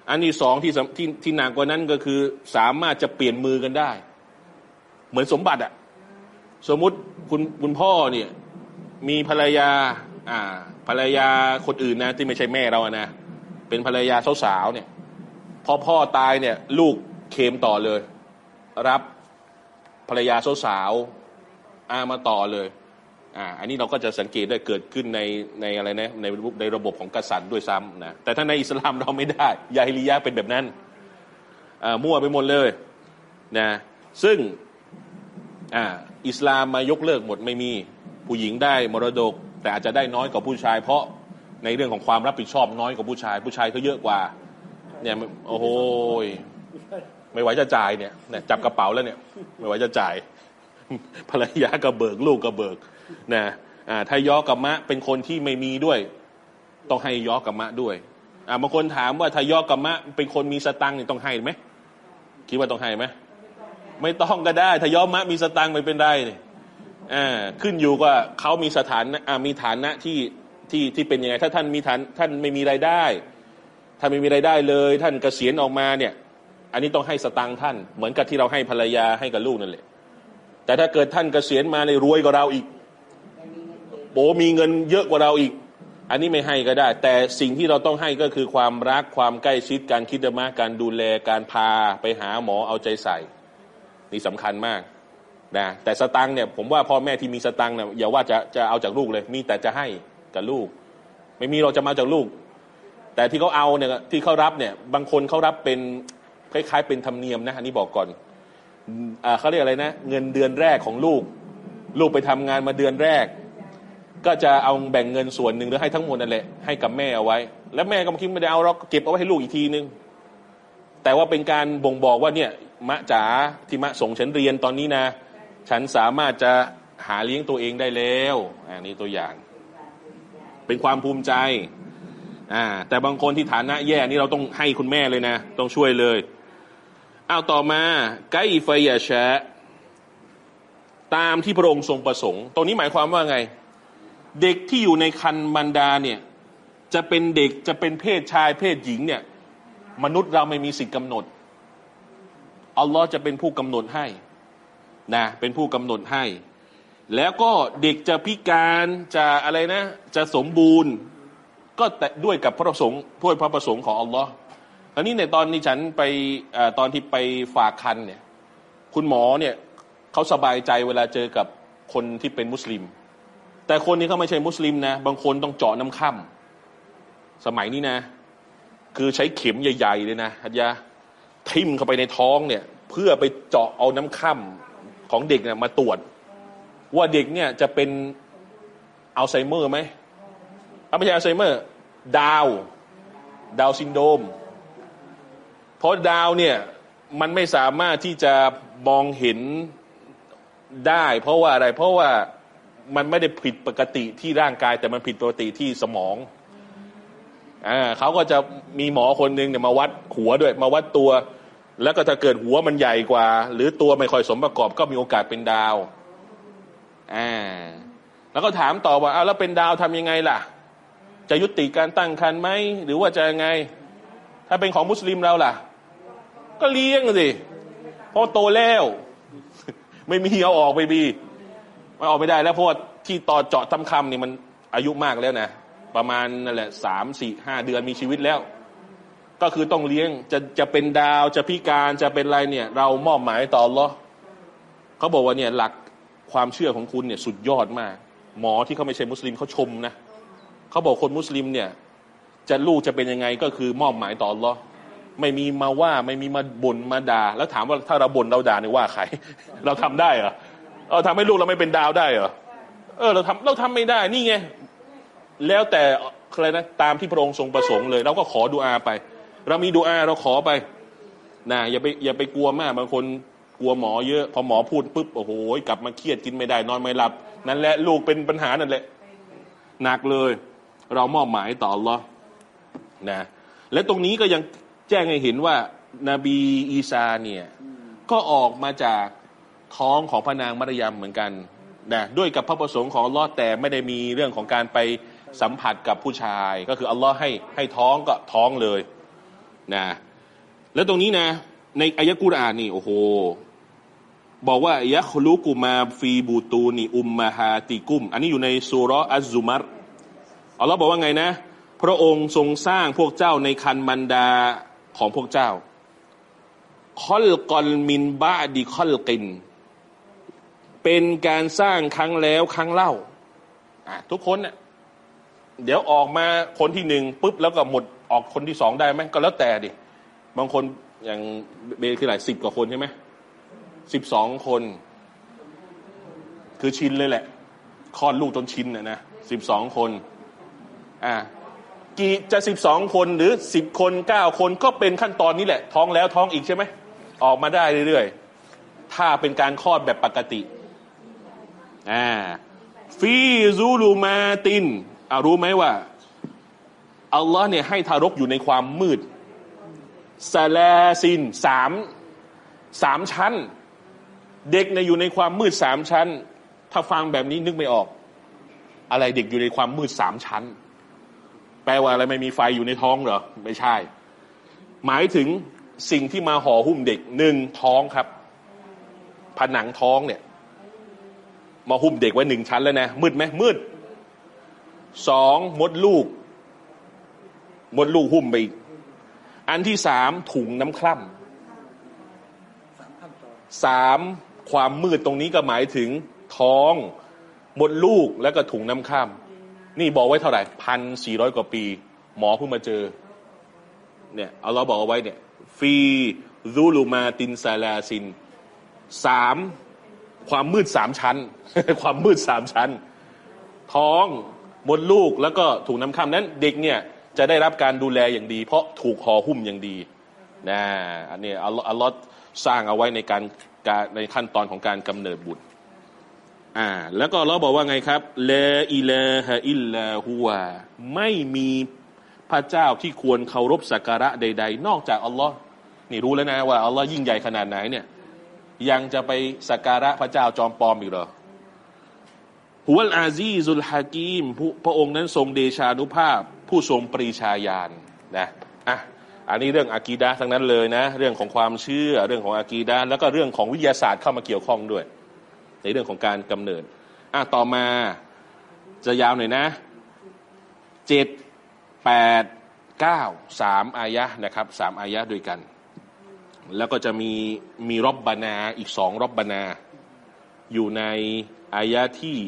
อันที่สองที่ที่ที่หนักกว่านั้นก็คือสามารถจะเปลี่ยนมือกันได้ เหมือนสมบัติอะสมมุติคุณคุณพ่อเนี่ยมีภรรยา อ่า ภรรยาคนอื่นนะ ที่ไม่ใช่แม่เราอะนะเป็นภรรยาสาวๆเนี่ย พอพ่อตายเนี่ย ลูกเคมต่อเลย รับภรรยาสาวๆอามาต่อเลย อ่าอันนี้เราก็จะสังเกตได้เกิดขึ้นในในอะไรนะในในระบบของกษัตริย์ด้วยซ้ำนะแต่ถ้าในอิสลามเราไม่ได้ยาฮิลิยะเป็นแบบนั้นอ่ามั่วไปหมดเลยนะซึ่งอ่าอิสลามมายกเลิกหมดไม่มีผู้หญิงได้มรดก แต่อาจจะได้น้อยกว่าผู้ชาย เพราะในเรื่องของความรับผิดชอบน้อยกว่าผู้ชาย ผู้ชายเขาเยอะกว่าเนี่ยโอ้โหไม่ไหวจะจ่ายเนี่ยเนี่ยจับกระเป๋าแล้วเนี่ย ไม่ไหวจะจ่ายภรรยาก็เบิกลูกก็เบิก นะถ้ายอกับมะเป็นคนที่ไม่มีด้วย ต้องให้ยอกับมะด้วยอ่าบางคนถามว่าถ้ายอกับมะเป็นคนมีสตังค์ต้องให้ไหมคิดว่าต้องให้ไหมไม่ต้องก็ได้ถ้ายอมะมีสตังค์ไม่เป็นไรนี่อ่าขึ้นอยู่กับเขามีสถานะมีฐานะที่ที่ที่เป็นยังไง ถ้าท่านมีฐานท่านไม่มีรายได้ท่านไม่มีรายได้เลย ท่านเกษียณออกมาเนี่ย อันนี้ต้องให้สตังค์ท่าน เหมือนกับที่เราให้ภรรยาให้กับลูกนั่นแหละแต่ถ้าเกิดท่านเกษียณมาในรวยกว่าเราอีก โบมีเงินเยอะกว่าเราอีก อันนี้ไม่ให้ก็ได้ แต่สิ่งที่เราต้องให้ก็คือความรักความใกล้ชิดการคิดมาการดูแลการพาไปหาหมอเอาใจใส่ นี่สำคัญมากนะแต่สตังค์เนี่ยผมว่าพ่อแม่ที่มีสตังค์เนี่ยอย่าว่าจะจะเอาจากลูกเลย มีแต่จะให้กับลูก ไม่มีเราจะมาจากลูก แต่ที่เขาเอาเนี่ยที่เขารับเนี่ยบางคนเขารับเป็นคล้ายๆ เป็นธรรมเนียมนะอันนี้บอกก่อนอ่าเขาเรียกอะไรนะ เงินเดือนแรกของลูก ลูกไปทำงานมาเดือนแรก ก็จะเอาแบ่งเงินส่วนหนึ่งหรือให้ทั้งหมดนั่นแหละให้กับแม่เอาไว้ แล้วแม่ก็คิดไม่ได้เอาเราเก็บเอาไว้ให้ลูกอีกทีนึงแต่ว่าเป็นการบ่งบอกว่าเนี่ยมะจ๋าที่มะส่งฉันเรียนตอนนี้นะ ฉันสามารถจะหาเลี้ยงตัวเองได้แล้วอันนี้ตัวอย่าง เป็นความภูมิใจอ่าแต่บางคนที่ฐานะแย่นี่เราต้องให้คุณแม่เลยนะ ต้องช่วยเลยเอาต่อมาไกฟยาชตามที่พระองค์ทรงประสงค์ ตรงนี้หมายความว่าไง เด็กที่อยู่ในคันมันดาเนี่ย จะเป็นเด็กจะเป็นเพศชายเพศหญิงเนี่ย มนุษย์เราไม่มีสิทธิ์กำหนดอัลลอฮ์จะเป็นผู้กำหนดให้นะเป็นผู้กำหนดให้ แล้วก็เด็กจะพิการจะอะไรนะ จะสมบูรณ์ ก็แต่ด้วยกับพระประสงค์ด้วยพระประสงค์ของอัลลอฮ์ตอนนี้ในตอนนี้ฉันไปอตอนที่ไปฝากคันเนี่ย คุณหมอเนี่ยเขาสบายใจเวลาเจอกับคนที่เป็นมุสลิม แต่คนนี้เขาไม่ใช่มุสลิมนะ บางคนต้องเจาะน้ำคร่ำสมัยนี้นะ คือใช้เข็มใหญ่ ๆ เลยนะฮัจยาทิ่มเข้าไปในท้องเนี่ย เพื่อไปเจาะเอาน้ำคร่ำของเด็กเนี่ยมาตรวจ ว่าเด็กเนี่ยจะเป็นอัลไซเมอร์ไหมไม่ใช่อัลไซเมอร์ ดาวน์ ดาวน์ซินโดรม เพราะดาวน์เนี่ยมันไม่สามารถที่จะมองเห็นได้ เพราะว่าอะไรเพราะว่า มันไม่ได้ผิดปกติที่ร่างกาย แต่มันผิดปกติที่สมองอ่าเขาก็จะมีหมอคนหนึ่งเนี่ยมาวัดหัวด้วย มาวัดตัว แล้วก็ถ้าเกิดหัวมันใหญ่กว่า หรือตัวไม่ค่อยสมประกอบก็มีโอกาสเป็นดาวอ่าแล้วก็ถามต่อว่าเอาแล้วเป็นดาวทำยังไงล่ะ จะยุติการตั้งครรภ์ไหมหรือว่าจะยังไง ถ้าเป็นของมุสลิมเราล่ะ ก็เลี้ยงสิเพราะโตแล้ว ไม่มีเอาออกไปบี ไม่ออกไม่ได้แล้วเพราะว่าที่ต่อเจาะทำคำนี่มันอายุมากแล้วนะประมาณนั่นแหละสามสี่ห้าเดือนมีชีวิตแล้ว ก็คือต้องเลี้ยงจะจะเป็นดาวจะพิการจะเป็นอะไรเนี่ย เรามอบหมายต่อหรอเขาบอกว่าเนี่ยหลักความเชื่อของคุณเนี่ยสุดยอดมาก หมอที่เขาไม่ใช่มุสลิมเขาชมนะเขาบอกคนมุสลิมเนี่ยจะลูกจะเป็นยังไงก็คือมอบหมายต่อหรอไม่มีมาว่าไม่มีมาบ่นมาด่าแล้วถามว่าถ้าเราบ่นเราด่าเนี่ยว่าใคร เราทำได้เหรอ เออทำให้ลูกเราไม่เป็นดาวได้เหรอเออเราทำเราทำไม่ได้นี่ไงแล้วแต่อะไรนะตามที่พระองค์ทรงประสงค์เลย เราก็ขอดุอาไป เรามีดุอาเราขอไปนะอย่าไปอย่าไปกลัวมากบางคนกลัวหมอเยอะ พอหมอพูดปุ๊บโอ้โหกลับมาเครียดกินไม่ได้ นอนไม่หลับ นั่นแหละลูกเป็นปัญหานั่นแหละหนักเลย เรามอบหมายต่ออัลลอนะและตรงนี้ก็ยังแจ้งให้เห็นว่านาบีอีสาเนี่ยก็ออกมาจาก ท้องของพระนางมารยมเหมือนกันนะด้วยกับพระประสงค์ของอัลลอฮ์แต่ไม่ได้มีเรื่องของการไปสัมผัสกับผู้ชาย ก็คืออัลลอฮ์ให้ให้ท้องก็ท้องเลยนะแล้วตรงนี้นะ ในอายะกุรอานนี่โอ้โห บอกว่ายะคลุกุมาฟีบูตูนีอุมมาฮาติกุม อันนี้อยู่ในสุรอัซซุมัรอัลลอฮ์บอกว่าไงนะ พระองค์ทรงสร้างพวกเจ้าในคันมันดาของพวกเจ้าคอลกอลมินบาดีคอลกิน เป็นการสร้างครั้งแล้วครั้งเล่าทุกคนเนี่ยเดี๋ยวออกมาคนที่หนึ่งปุ๊บแล้วก็หมดออกคนที่สองได้ไหมก็แล้วแต่ดิบางคนอย่างเบลคือหลายสิบกว่าคนใช่ไหมสิบสองคน คือชินเลยแหละคลอดลูกจนชินนะนะสิบสองคน อ่ากี่จะสิบสองคนหรือสิบคนเก้าคนก็เป็นขั้นตอนนี้แหละ ท้องแล้วท้องอีกใช่ไหมออกมาได้เรื่อยๆ ถ้าเป็นการคลอดแบบปกติ อ่าฟีซูลูมาตินอารู้ไหมว่า อัลลอฮ์เนี่ยให้ทารกอยู่ในความมืดซาลาซินสามสามชั้น เด็กเนี่ยอยู่ในความมืดสามชั้น ถ้าฟังแบบนี้นึกไม่ออก อะไรเด็กอยู่ในความมืดสามชั้น แปลว่าอะไรไม่มีไฟอยู่ในท้องเหรอ ไม่ใช่ หมายถึงสิ่งที่มาห่อหุ้มเด็กหนึ่งท้องครับ ผนังท้องเนี่ย มาหุ้มเด็กไว้หนึ่งชั้นแล้วนะ มืดไหมมืดสองมดลูก มดลูกหุ้มไปอีกอันที่สามถุงน้ำคร่ำสามความมืดตรงนี้ก็หมายถึงท้องมดลูกแล้วก็ถุงน้ำคร่ำนี่บอกไว้เท่าไหร่พันสี่ร้อยกว่าปี หมอเพิ่งมาเจอ เนี่ยเอาเราบอกเอาไว้เนี่ย ฟีซูลูมาตินซาลาซินสาม ความมืดสามชั้น ความมืดสามชั้น ท้องมดลูกแล้วก็ถูกน้ำค่ำนั้นเด็กเนี่ยจะได้รับการดูแลอย่างดี เพราะถูกห่อหุ้มอย่างดีนะอันนี้อัลลอฮ์อัลลอฮ์สร้างเอาไว้ในการการในขั้นตอนของการกำเนิดบุตรอ่าแล้วก็เราบอกว่าไงครับเลอิเลฮอิลลาฮัวไม่มีพระเจ้าที่ควรเคารพสักการะใด ๆ นอกจากอัลลอฮ์นี่รู้แล้วนะว่าอัลลอฮ์ยิ่งใหญ่ขนาดไหนเนี่ย ยังจะไปสักการะพระเจ้าจอมปลอมอีกเหรอฮุวลอาซีซุลฮากีมพระองค์นั้นทรงเดชานุภาพ ผู้ทรงปรีชาญาณนะอะอันนี้เรื่องอากีดะทั้งนั้นเลยนะ เรื่องของความเชื่อเรื่องของอากีดะแล้วก็เรื่องของวิทยาศาสตร์เข้ามาเกี่ยวข้องด้วย ในเรื่องของการกำเนิดอะต่อมาจะยาวหน่อยนะเจ็ดแปดเก้าสามอายะนะครับสามอายะด้วยกัน แล้วก็จะมีมีรบบานาอีกสองรบบานา อยู่ในอายะที่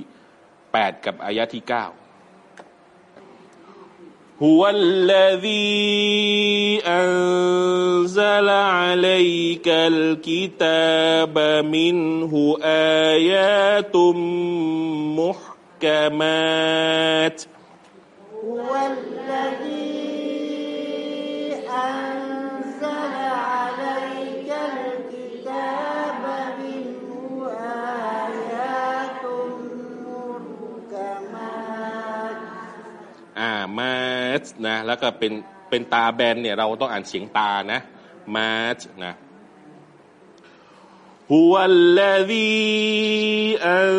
แปดกับอายะที่เก้า هو الذي أنزل عليك الكتاب منه آيات محكمات هو الذي أنزل عليك อ่ามาสนะแล้วก็เป็นเป็นตาแบนเนี่ยเราต้องอ่านเสียงตานะมาสนะฮุวัลลดีอัน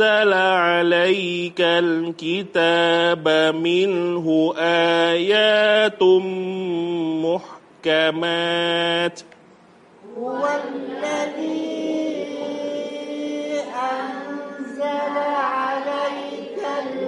ซาลอะลัยกัลกิตาบะมินฮุอายาตุมมุห์กามัตฮุวัลลดีอันซาลอะลัยกัล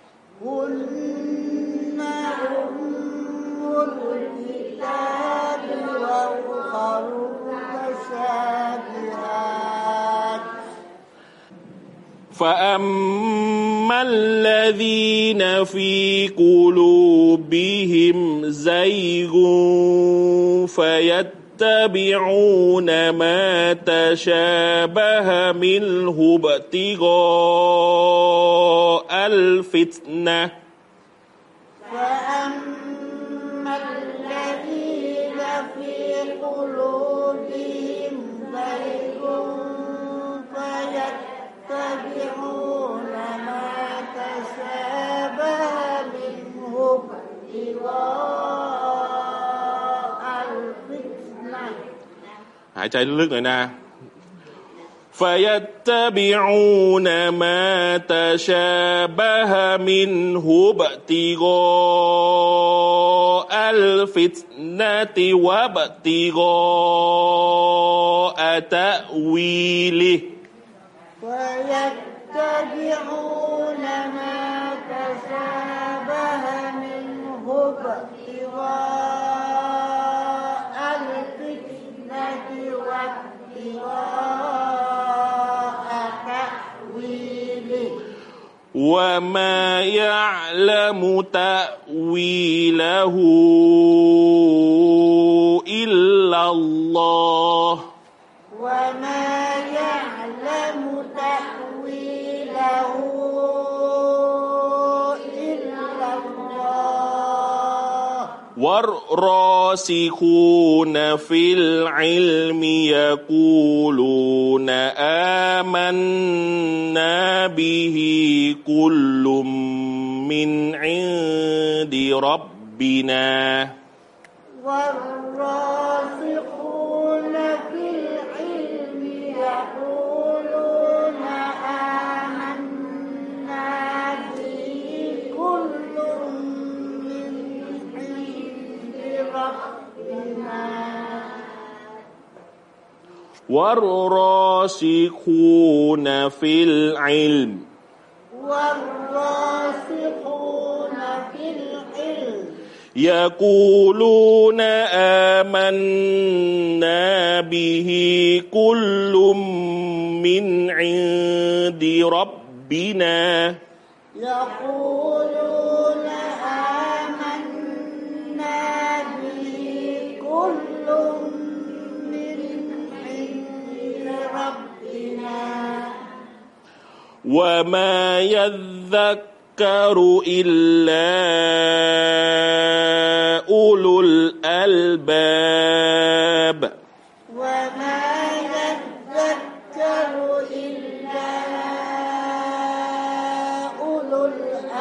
فأما الذين في قلوبهم زيغ فيتبعون ما تشابه منه ابتغاء الفتنه ายใจลึกๆหน่อยนะ فيتبعون ما تشابه منه ابتغاء الفتنة وابتغاء تأويله ويتبعون وما يعلم تأويله إلا الله والراسخون في العلم يقولون آمنا به كل من عند ربنا. والراسخون والراسخون في العلم. والراسخون في العلم. يقولون آمنا به كل من عند ربنا. يقولون وما يذكر إلا أولو الألباب وما يذكر إلا أولو الألباب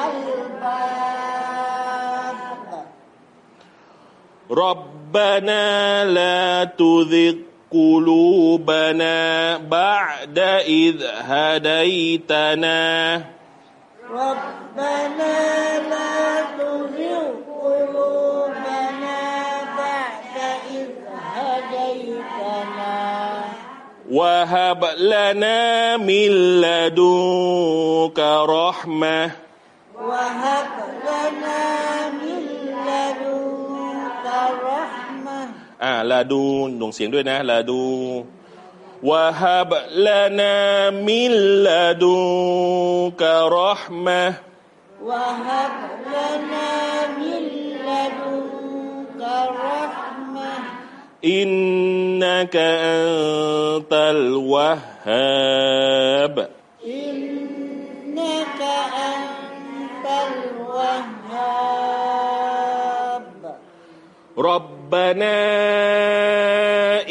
ربنا لا تذق قلوبنا بعد إذ هديتنا. ربنا لا تزغ قلوبنا بعد إذ هديتنا. وهب لنا من لدنك رحمة. وهب ่าลาดูหน่วงเสียงด้วยนะลาดูวะฮับลานามิลลาดูกะรอห์มะวะฮับลานามิลลาดูกะรอห์มะอินนักอันตัลวะฮับอินนักอันตัลวะฮับ ربنا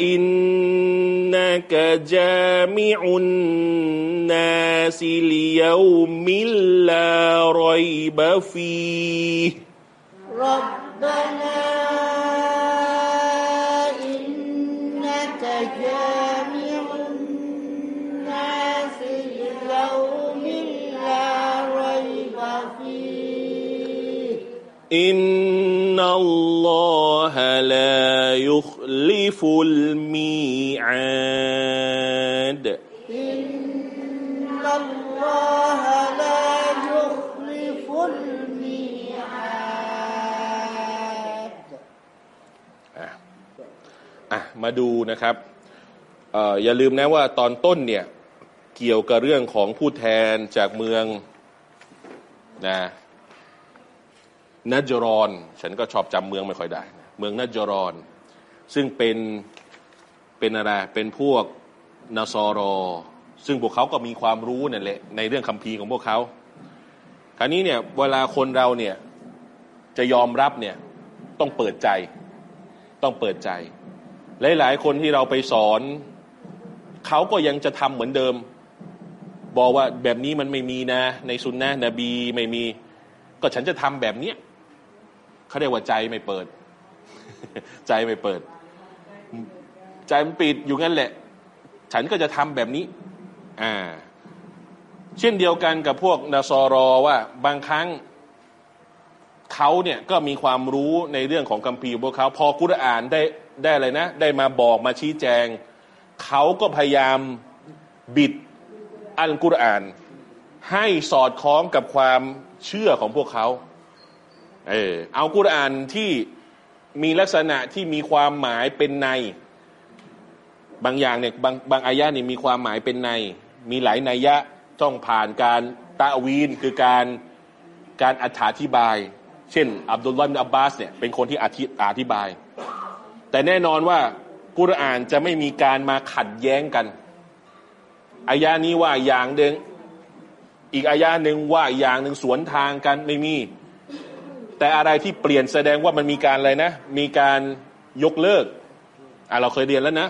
إنك جامع الناس ليوم لا ريب فيه ربنا إنك جامع الناس ليوم لا ريب فيه إن الله لا يخلف الميعاد إن الله لا يخلف الميعاد อ่ะอ่ะมาดูนะครับเอ่ออย่าลืมนะว่าตอนต้นเนี่ย เกี่ยวกับเรื่องของผู้แทนจากเมืองนะนัจรอน ฉันก็ชอบจำเมืองไม่ค่อยได้นะ เมืองนัจรอน ซึ่งเป็นเป็นอะไรเป็นพวกนาซอรอ ซึ่งพวกเขาก็มีความรู้นั่นแหละในเรื่องคัมภีร์ของพวกเขาคราวนี้เนี่ยเวลาคนเราเนี่ยจะยอมรับเนี่ยต้องเปิดใจ ต้องเปิดใจ หลาย ๆ คนที่เราไปสอนเขาก็ยังจะทำเหมือนเดิม บอกว่าแบบนี้มันไม่มีนะ ในสุนนะนบีไม่มี ก็ฉันจะทำแบบเนี้ยเขาเรียกว่าใจไม่เปิด ใจไม่เปิด ใจมันปิดอยู่งั้นแหละ ฉันก็จะทำแบบนี้ อ่า เช่นเดียวกันกับพวกนาซอรอว่าบางครั้งเขาเนี่ยก็มีความรู้ในเรื่องของคัมภีพวกเขาพอกุรอานได้ได้อะไรนะ ได้มาบอกมาชี้แจง เขาก็พยายามบิดอัลกุรอาน ให้สอดคล้องกับความเชื่อของพวกเขา เออเอากุรอานที่ มีลักษณะที่มีความหมายเป็นใน บางอย่างเนี่ยบางบางอายะนี่มีความหมายเป็นใน มีหลายนัยยะต้องผ่านการตะวีนคือการการอธิบาย เช่น อับดุลลอฮ์อับบาสเนี่ยเป็นคนที่อธิอธิบาย แต่แน่นอนว่ากุรอานจะไม่มีการมาขัดแย้งกันอายะนี้ว่าอย่างหนึ่งอีกอายะหนึ่งว่าอย่างหนึ่งสวนทางกันไม่มี แต่อะไรที่เปลี่ยนแสดงว่ามันมีการอะไรนะ มีการยกเลิกอะเราเคยเรียนแล้วนะ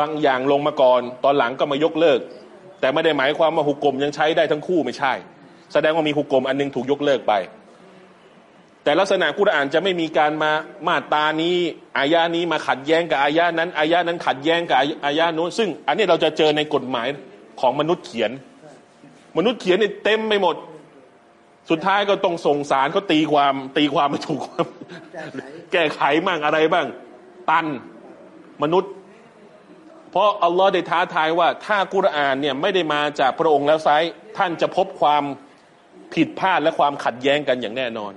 บางอย่างลงมาก่อน ตอนหลังก็มายกเลิก แต่ไม่ได้หมายความว่าหุกกลมยังใช้ได้ทั้งคู่ไม่ใช่ แสดงว่ามีหุกกลมอันนึงถูกยกเลิกไป แต่ลักษณะกุรอานจะไม่มีการมามาตานี้อายานี้มาขัดแย้งกับอายานั้นอายานั้นขัดแย้งกับอายาโน้นซึ่ง อันนี้เราจะเจอในกฎหมายของมนุษย์เขียน มนุษย์เขียนเนี่ยเต็มไปหมด สุดท้ายก็ต้องส่งสารเขาตีความตีความไม่ถูกความแก้ไขมั่งอะไรบ้าง ตันมนุษย์ เพราะอัลลอฮ์ได้ท้าทายว่า ถ้ากุรอานเนี่ยไม่ได้มาจากพระองค์แล้วไซท่านจะพบความผิดพลาดและความขัดแย้งกันอย่างแน่นอน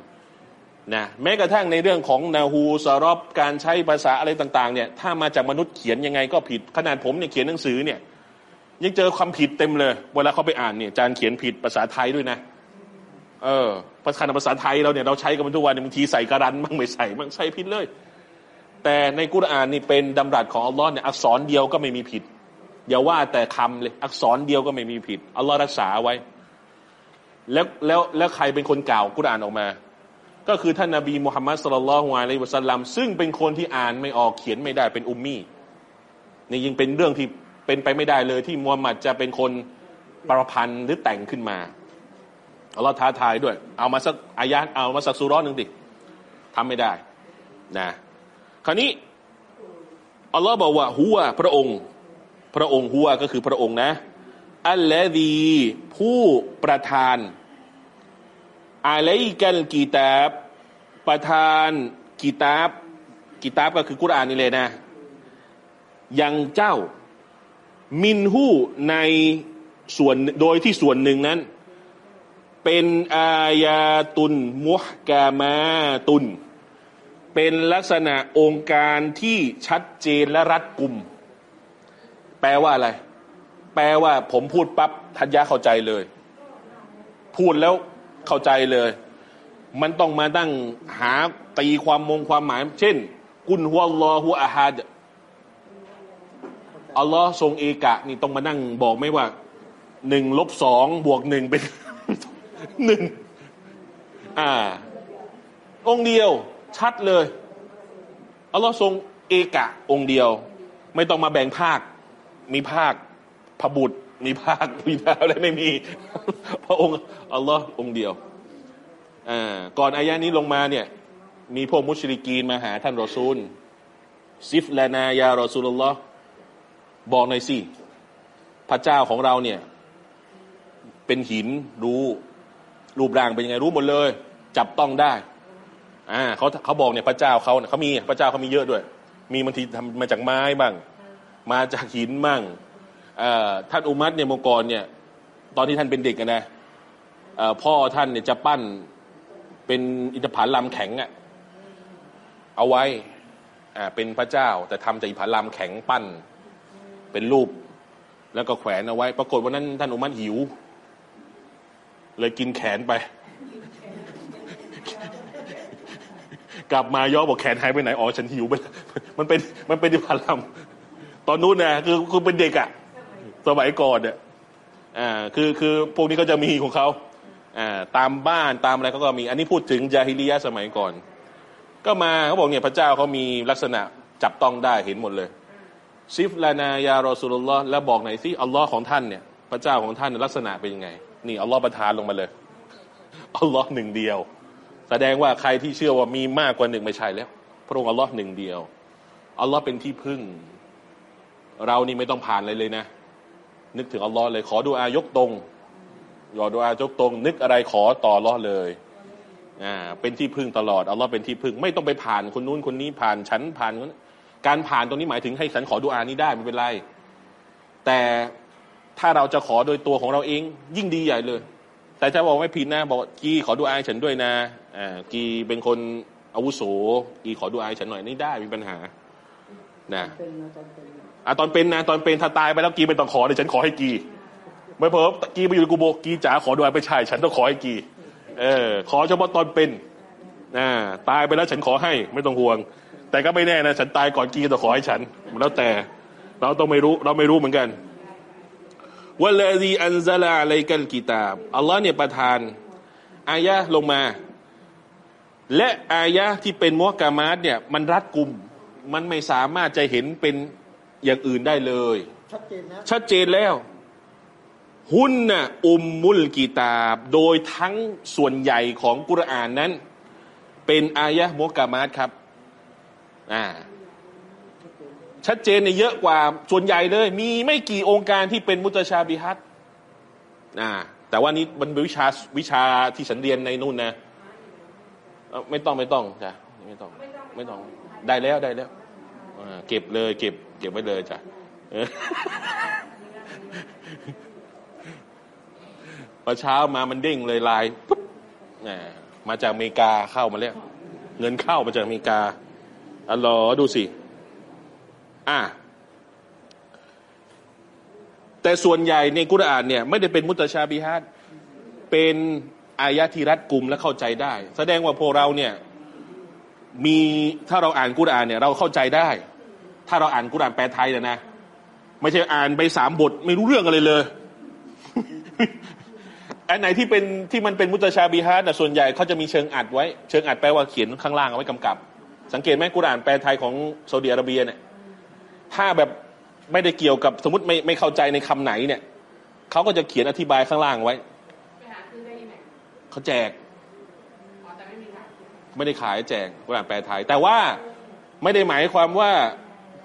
นะแม้กระทั่งในเรื่องของนาฮูสรอบการใช้ภาษาอะไรต่างๆเนี่ยถ้ามาจากมนุษย์เขียนยังไงก็ผิดขนาดผมเนี่ยเขียนหนังสือเนี่ยยังเจอความผิดเต็มเลย เวลาเขาไปอ่านเนี่ยอาจารย์เขียนผิดภาษาไทยด้วยนะ เออภาษาภาษาไทยเราเนี่ยเราใช้กันมาทุกวันบางทีใส่กระรันบ้างไม่ใส่บ้างใส่ผิดเลย แต่ในกุรอานนี่เป็นดำรัสของอัลลอฮ์เนี่ยอักษรเดียวก็ไม่มีผิดอย่าว่าแต่คำเลยอักษรเดียวก็ไม่มีผิดอัลลอฮ์รักษาไว้ แล้วแล้วแล้วใครเป็นคนกล่าวกุรอานออกมา ก็คือท่านนาบีมุฮัมมัดสุลลัลฮวาลัยวะสัลลัมซึ่งเป็นคนที่อ่านไม่ออกเขียนไม่ได้เป็นอุมมี่นี่ยิ่งเป็นเรื่องที่เป็นไปไม่ได้เลยที่มูฮัมหมัดจะเป็นคนประพันธ์หรือแต่งขึ้นมา อัลลอฮ์ท้าทายด้วย เอามาสักอายะเอามาสักสุร้อนหนึ่งดิทำไม่ได้นะคราวนี้อัลลอฮ์บอกว่าหัวพระองค์ พระองค์หัวก็คือพระองค์นะอัลลอฮีผู้ประทานอาลัยกันกีตาบประทานกีตาบกีตาบก็คือกุรอานนี่เลยนะ ยังเจ้ามินหูในส่วนโดยที่ส่วนหนึ่งนั้น เป็นอายาตุนมุฮกามาตุน เป็นลักษณะองค์การที่ชัดเจนและรัดกุม แปลว่าอะไร แปลว่าผมพูดปั๊บทัญญาเข้าใจเลย พูดแล้วเข้าใจเลย มันต้องมาตั้งหาตีความมงความหมาย เช่น กุนฮุอัลลอฮุอะฮัดอัลลอฮ์ทรงเอกะ นี่ต้องมานั่งบอกไหมว่าหนึ่งลบสองบวกหนึ่งเป็น หนึ่งอ่า องเดียวชัดเลยอัลลอฮ์ทรงเอกะ องเดียว ไม่ต้องมาแบ่งภาค มีภาคพบุตร มีภาคมีภาคอะไรไม่มีพระองค์อัลลอฮ์องเดียวอ่าก่อนอายะนี้ลงมาเนี่ย มีพวกมุชริกีนมาหาท่านรอซูล ซิฟลานายารอซูลลอฮ์บอกหน่อยสิพระเจ้าของเราเนี่ย เป็นหินรู้ รูปร่างเป็นยังไงรู้หมดเลย จับต้องได้อ่าเขาเขาบอกเนี่ยพระเจ้าเขาเนี่ยเขามีพระเจ้าเขามีเยอะด้วย มีบางทีทำมาจากไม้บ้าง มาจากหินบ้างท่านอุมัตเนี่ยมงกรเนี่ยตอนที่ท่านเป็นเด็กนะพ่อท่านเนี่ยจะปั้นเป็นอิฐผาลำแข็งอะเอาไว้เป็นพระเจ้า แต่ทำจากอิฐผาลำแข็งปั้นเป็นรูป แล้วก็แขวนเอาไว้ ปรากฏวันนั้นท่านอุมัตหิว เลยกินแขนไป กลับมาย่อบอกแขนหายไปไหนอ๋อฉันหิวไปมันเป็นมันเป็นอิฐผาลำตอนนู้นนะคือคือเป็นเด็กอะสมัยก่อนเนี่ยอ่าคือคือพวกนี้ก็จะมีของเขาอ่าตามบ้านตามอะไรเขาก็มี อันนี้พูดถึงจาฮิลียะสมัยก่อน ก็มาเขาบอกเนี่ยพระเจ้าเขามีลักษณะจับต้องได้เห็นหมดเลย ซิฟลานายารอสุลลอฮ์แล้วบอกหน่อยสิอัลลอฮ์ของท่านเนี่ยพระเจ้าของท่านลักษณะเป็นยังไง นี่อัลลอฮ์ประทานลงมาเลยอัลลอฮ์หนึ่งเดียว แสดงว่าใครที่เชื่อว่ามีมากกว่าหนึ่งไม่ใช่แล้ว พระองค์อัลลอฮ์หนึ่งเดียวอัลลอฮ์เป็นที่พึ่ง เรานี่ไม่ต้องผ่านอะไรเลยนะ นึกถึงอัลลอฮ์เลยขอดูอายกตรงขอดูอายกตรง นึกอะไรขอต่ออัลลอฮ์เลยอ่าเป็นที่พึ่งตลอดอัลลอฮ์เป็นที่พึ่ง ไม่ต้องไปผ่านคนนู้นคนนี้ผ่านฉันผ่านคนการผ่านตรงนี้หมายถึงให้ฉันขอดูอานี้ได้ไม่เป็นไร แต่ ถ้าเราจะขอโดยตัวของเราเอง ยิ่งดีใหญ่เลย แต่จะบอกไม่ผิดนะ บอกกีขอดูอาให้ฉันด้วยนะอ่ากีเป็นคนอาวุโสกีขอดูอาให้ฉันหน่อยนี่ได้มีปัญหา นะอะตอนเป็นนะตอนเป็นถ้าตายไปแล้วกีไม่ต้องขอเลยฉันขอให้กีไม่เพอกีไปอยู่กูโบกีจ๋าขอดูอาไปใช่ฉันต้องขอให้กีเออ ขอเฉพาะตอนเป็นอ่าตายไปแล้วฉันขอให้ไม่ต้องห่วง แต่ก็ไม่แน่นะ ฉันตายก่อนกีต้องขอให้ฉันแล้วแต่ เราต้องไม่รู้เราไม่รู้เหมือนกัน วะลาดีอันซาลาอะไรกันกีตาบอัลลอฮ์เนี่ยประทาน อายะห์ลงมา และอายะห์ที่เป็นมุกกามาตเนี่ย มันรัดกุมมันไม่สามารถจะเห็นเป็นอย่างอื่นได้เลย ชัดเจนนะชัดเจนแล้ว หุนนะอุมมุลกีตาบ โดยทั้งส่วนใหญ่ของกุรอานนั้น เป็นอายะห์มุกกามาตครับ อ่า ชัดเจนเนี่ยเยอะกว่าส่วนใหญ่เลย มีไม่กี่องค์การที่เป็นมุตชาบิฮัตอ่าแต่ว่านี้มันเป็นวิชาวิชาที่ฉันเรียนในนู่นนะไม่ต้องไม่ต้องจ้ะไม่ต้องไม่ต้องได้แล้วได้แล้วเก็บเลย เก็บ เก็บไว้เลยจ้ะพอเช้ามามันเด้งเลยไลายปุ๊บอ่ามาจากอเมริกาเข้ามาแล้ว เงินเข้ามาจากอเมริกาอ๋อเหรอดูสิ อะแต่ส่วนใหญ่ในกุรอานเนี่ยไม่ได้เป็นมุตชาบิฮัดเป็นอายะที่รัดกลุ่มและเข้าใจได้ แสดงว่าพวกเราเนี่ยมีถ้าเราอ่านกุรอานเนี่ยเราเข้าใจได้ ถ้าเราอ่านกุรอานแปลไทยนะนะ ไม่ใช่อ่านไปสามบทไม่รู้เรื่องอะไรเลย อันไหนที่เป็นที่มันเป็นมุตชาบิฮัดนะส่วนใหญ่เขาจะมีเชิงอัดไว้ เชิงอัดแปลว่าเขียนข้างล่างเอาไว้กำกับ สังเกตไหมกุรอานแปลไทยของซาอุดิอาระเบียเนี่ย ถ้าแบบไม่ได้เกี่ยวกับสมมติไม่ไม่เข้าใจในคำไหนเนี่ยเขาก็จะเขียนอธิบายข้างล่างไว้ไปหาซื้อได้ที่ไหนเขาแจก ไม่ได้ขายแจกกุรอาแปลไทย แต่ว่าไม่ได้หมายความว่า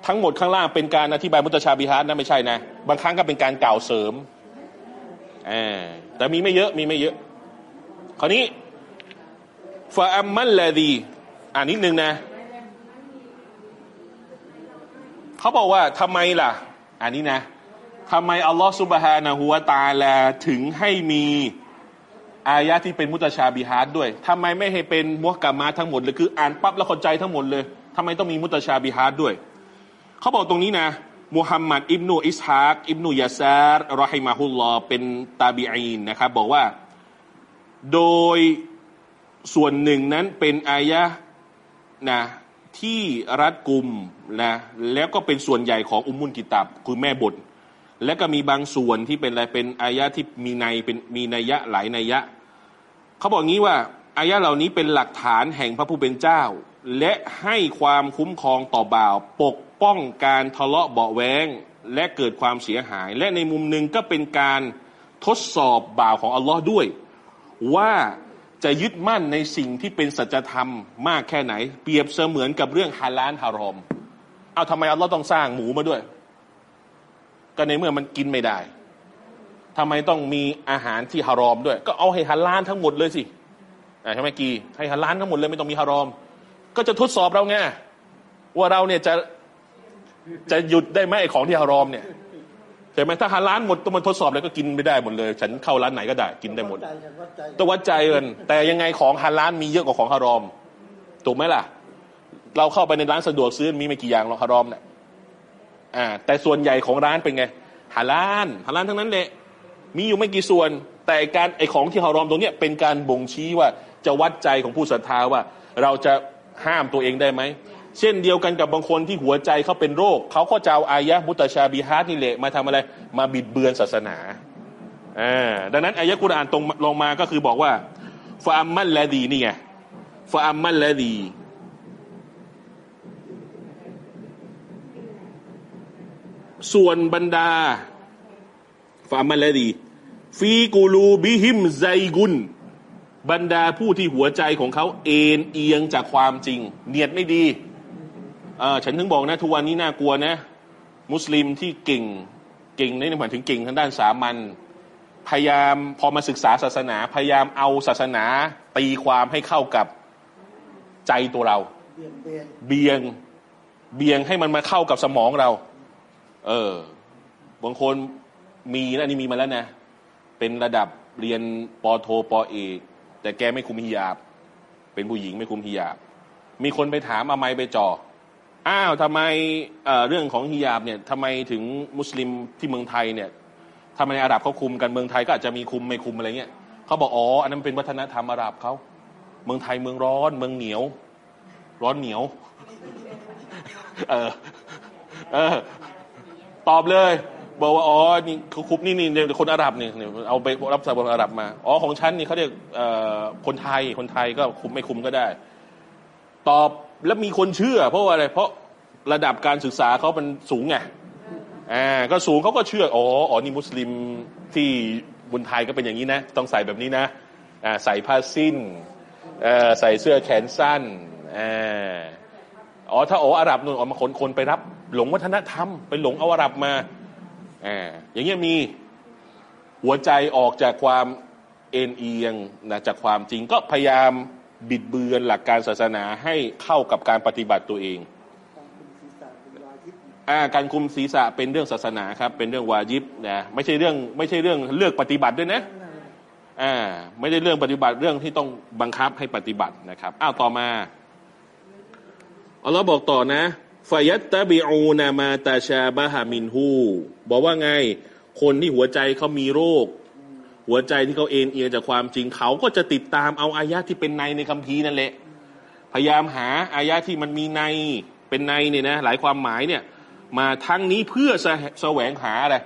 ทั้งหมดข้างล่างเป็นการอธิบายมุตชาบิฮัดนะไม่ใช่นะ บางครั้งก็เป็นการกล่าวเสริมอแต่มีไม่เยอะมีไม่เยอะ คราวนี้ฟาอัมมัลลาดีอ่านนิดนึงนะ เขาบอกว่าทำไมล่ะ อันนี้นะทำไมอัลลอฮฺสุบฮานะฮูวะตาลาถึงให้มีอายะที่เป็นมุตชาบิฮาดด้วยทำไมไม่ให้เป็นมุกกามาทั้งหมดเลยคือ อ่านปั๊บแล้วเข้าใจทั้งหมดเลยทำไมต้องมีมุตชาบิฮาดด้วย เขาบอกตรงนี้นะมุฮัมมัดอิบนูอิสฮากอิบนูยาซาร์รอฮิมาฮุลลอเป็นตาบีอีนนะครับบอกว่าโดยส่วนหนึ่งนั้นเป็นอายะนะ ที่รัดกุมนะแล้วก็เป็นส่วนใหญ่ของอุมมุลกิตับคือแม่บท และก็มีบางส่วนที่เป็นอะไรเป็นอายะที่มีในเป็นมีนัยยะหลายนัยยะเขาบอกงี้ว่าอายะเหล่านี้เป็นหลักฐานแห่งพระผู้เป็นเจ้า และให้ความคุ้มครองต่อบ่าว ปกป้องการทะเลาะเบาแวงและเกิดความเสียหาย และในมุมหนึ่งก็เป็นการทดสอบบ่าวของอัลลอฮ์ด้วย ว่า จะยึดมั่นในสิ่งที่เป็นสัจธรรมมากแค่ไหน เปรียบเสมือนกับเรื่องฮาลาลฮารอม เอาทำไมอัลลอฮ์ต้องสร้างหมูมาด้วย ก็ในเมื่อมันกินไม่ได้ทำไมต้องมีอาหารที่ฮารอมด้วย ก็เอาให้ฮาลาลทั้งหมดเลยสิใช่ไหมกีให้ฮาลาลทั้งหมดเลยไม่ต้องมีฮารอม ก็จะทดสอบเราไงว่าเราเนี่ยจะจะหยุดได้ไหมไอของที่ฮารอมเนี่ย ช่ไหมถ้าฮาลาลหมดต้องมาทดสอบแล้วก็กินไม่ได้หมดเลย ฉันเข้าร้านไหนก็ได้กินได้หมดใจกันวัดใจต้องวัดใจกันแต่ยังไงของฮาลาลมีเยอะกว่าของฮารอมถูกไหมล่ะ เราเข้าไปในร้านสะดวกซื้อมีไม่กี่อย่างหรอกฮารอมเนี่ยอ่า แต่ส่วนใหญ่ของร้านเป็นไงฮาลาลฮาลาลทั้งนั้นแหละมีอยู่ไม่กี่ส่วน แต่การไอของที่ฮารอมตรงเนี้ยเป็นการบ่งชี้ว่าจะวัดใจของผู้ศรัทธาว่า เราจะห้ามตัวเองได้ไหม เช่นเดียวกันกับบางคนที่หัวใจเขาเป็นโรค เขาก็จะเอาอายะมุตชาบิฮาตนี่แหละมาทำอะไร มาบิดเบือนศาสนาอ่าดังนั้นอายะกุรอานตรงลงมาก็คือบอกว่าฟาอัมมัลละดีนี่ไงฟาอัมมัลละดีส่วนบรรดาฟาอัมมัลละดี ฟีกูลูบิฮิมไซกุนบรรดาผู้ที่หัวใจของเขาเอ็นเอียงจากความจริง เนียดไม่ดี เออฉันถึงบอกนะ ทุกวันนี้น่ากลัวนะ มุสลิมที่เก่งเก่งในหมายถึงเก่งทางด้านสามัญพยายามพอมาศึกษาศาสนา พยายามเอาศาสนาตีความให้เข้ากับใจตัวเรา เบี่ยงเบียงเบียงให้มันมาเข้ากับสมองเรา เออบางคนมีนะนี่มีมาแล้วนะ เป็นระดับเรียนปโทปอเอกแต่แกไม่คุมฮิญาบ เป็นผู้หญิงไม่คุมฮิญาบ มีคนไปถามอาไมไปจ่อ้าวทำไมเเรื่องของฮิญาบเนี่ยทำไมถึงมุสลิมที่เมืองไทยเนี่ยทำไมอาหรับเขาคุมกันเมืองไทยก็อาจจะมีคุมไม่คุมอะไรเงี้ยเขาบอกอ๋ออันนั้นเป็นวัฒนธรรมอาหรับเขาเมืองไทยเมืองร้อน เมืองเหนียว ร้อนเหนียว เออเออตอบเลยบอกว่าอ๋อนี่เขาคุบนี่นี่เนี่ยคนอาหรับเนี่ยเอาไปรับสายคนอาหรับมาอ๋อของฉันนี่เขาเรียกคนไทยคนไทยก็คุมไม่คุมก็ได้ ตอบ แล้วมีคนเชื่อ เพราะว่าอะไรเพราะระดับการศึกษาเขามันสูงไงอ่าก็สูงเขาก็เชื่ออ๋ออ๋อนี่มุสลิมที่บนไทยก็เป็นอย่างนี้นะ ต้องใส่แบบนี้นะอ่าใส่ผ้าสิ้นเอ่อใส่เสื้อแขนสั้นอ่าอ๋อถ้าโออาหรับนู่นออกมาคนคนไปรับ หลงวัฒนธรรม ไปหลงเอาอาหรับมาอ่าอย่างเงี้ยมีหัวใจออกจากความเอ็นเอียงนะจากความจริงก็พยายาม บิดเบือนหลักการศาสนาให้เข้ากับการปฏิบัติตัวเองการคุมศีรษะเป็นวาญิบอ่าการคุมศีรษะเป็นเรื่องศาสนาครับ เป็นเรื่องวาญิบนะไม่ใช่เรื่องไม่ใช่เรื่องเลือกปฏิบัติด้วยนะอ่าไม่ได้เรื่องปฏิบัติเรื่องที่ต้องบังคับให้ปฏิบัตินะครับอ้าวต่อมาอัลลอฮ์บอกต่อนะฟายัตตะบิอูนามาตาชาบะฮามินฮูบอกว่าไง คนที่หัวใจเขามีโรค หัวใจที่เขาเอ็นเอียงจากความจริงเขาก็จะติดตามเอาอายะที่เป็นในในคัมภีร์นั่นแหละพยายามหาอายะที่มันมีในเป็นในเนี่ยนะหลายความหมายเนี่ย มาทั้งนี้เพื่อแสแสวงหาอะไร